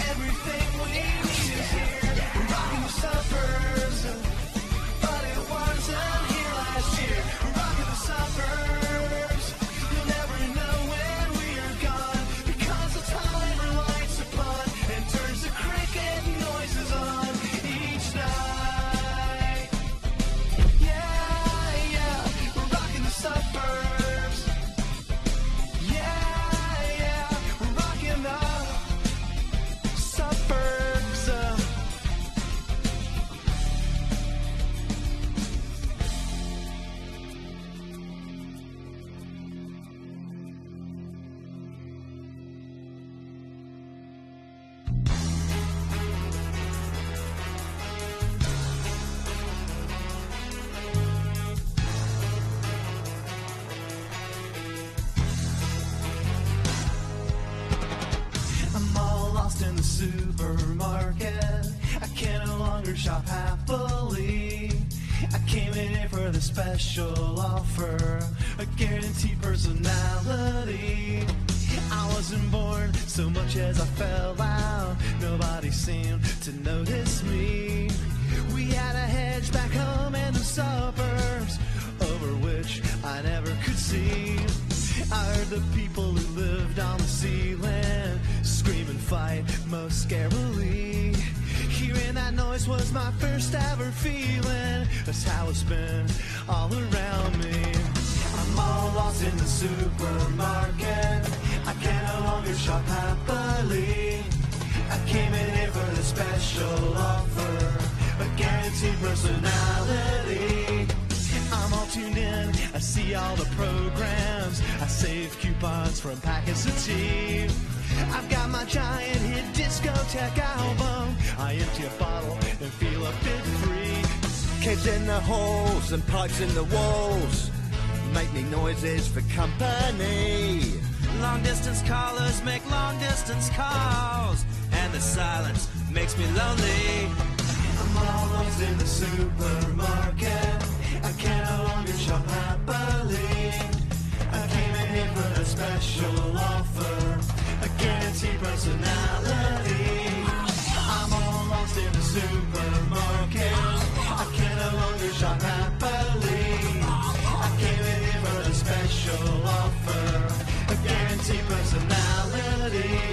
Everything we need is here. We're rocking the suburbs. Special offer, a guaranteed personality. I'm all tuned in, I see all the programs. I save coupons from packets of tea. I've got my giant hit discotheque album. I empty a bottle and feel a bit free. Kids in the halls and pipes in the walls make me noises for company. Long distance callers make long distance calls, and the silence makes me lonely. I'm lost in the supermarket. I can no longer shop happily. I came in here for a special offer, a guaranteed personality. I'm all lost in the supermarket. I can no longer shop happily. I came in here for a special offer, a guaranteed personality.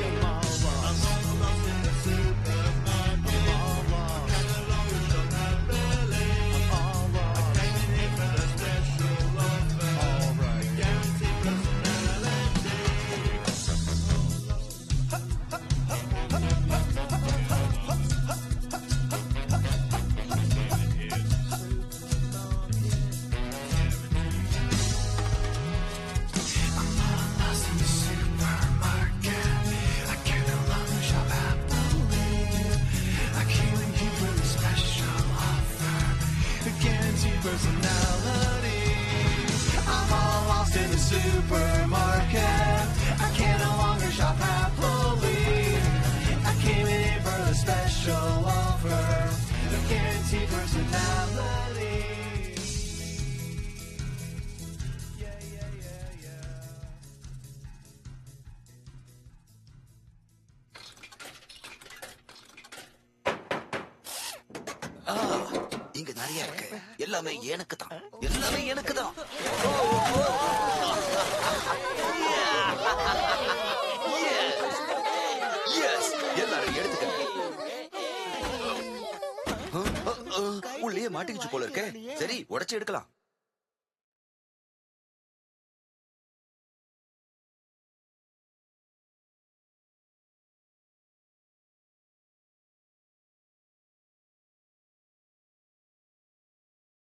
supermarket. I can no longer shop happily. I came in here for a special offer, a guaranteed personality. ஆ, இங்க நிறைய இருக்கு எல்லாமே எனக்கு தான் எல்லாமே எனக்கு தான் மாட்டிக்கிச்சு போல இருக்கே. சரி உடைச்சு எடுக்கலாம்.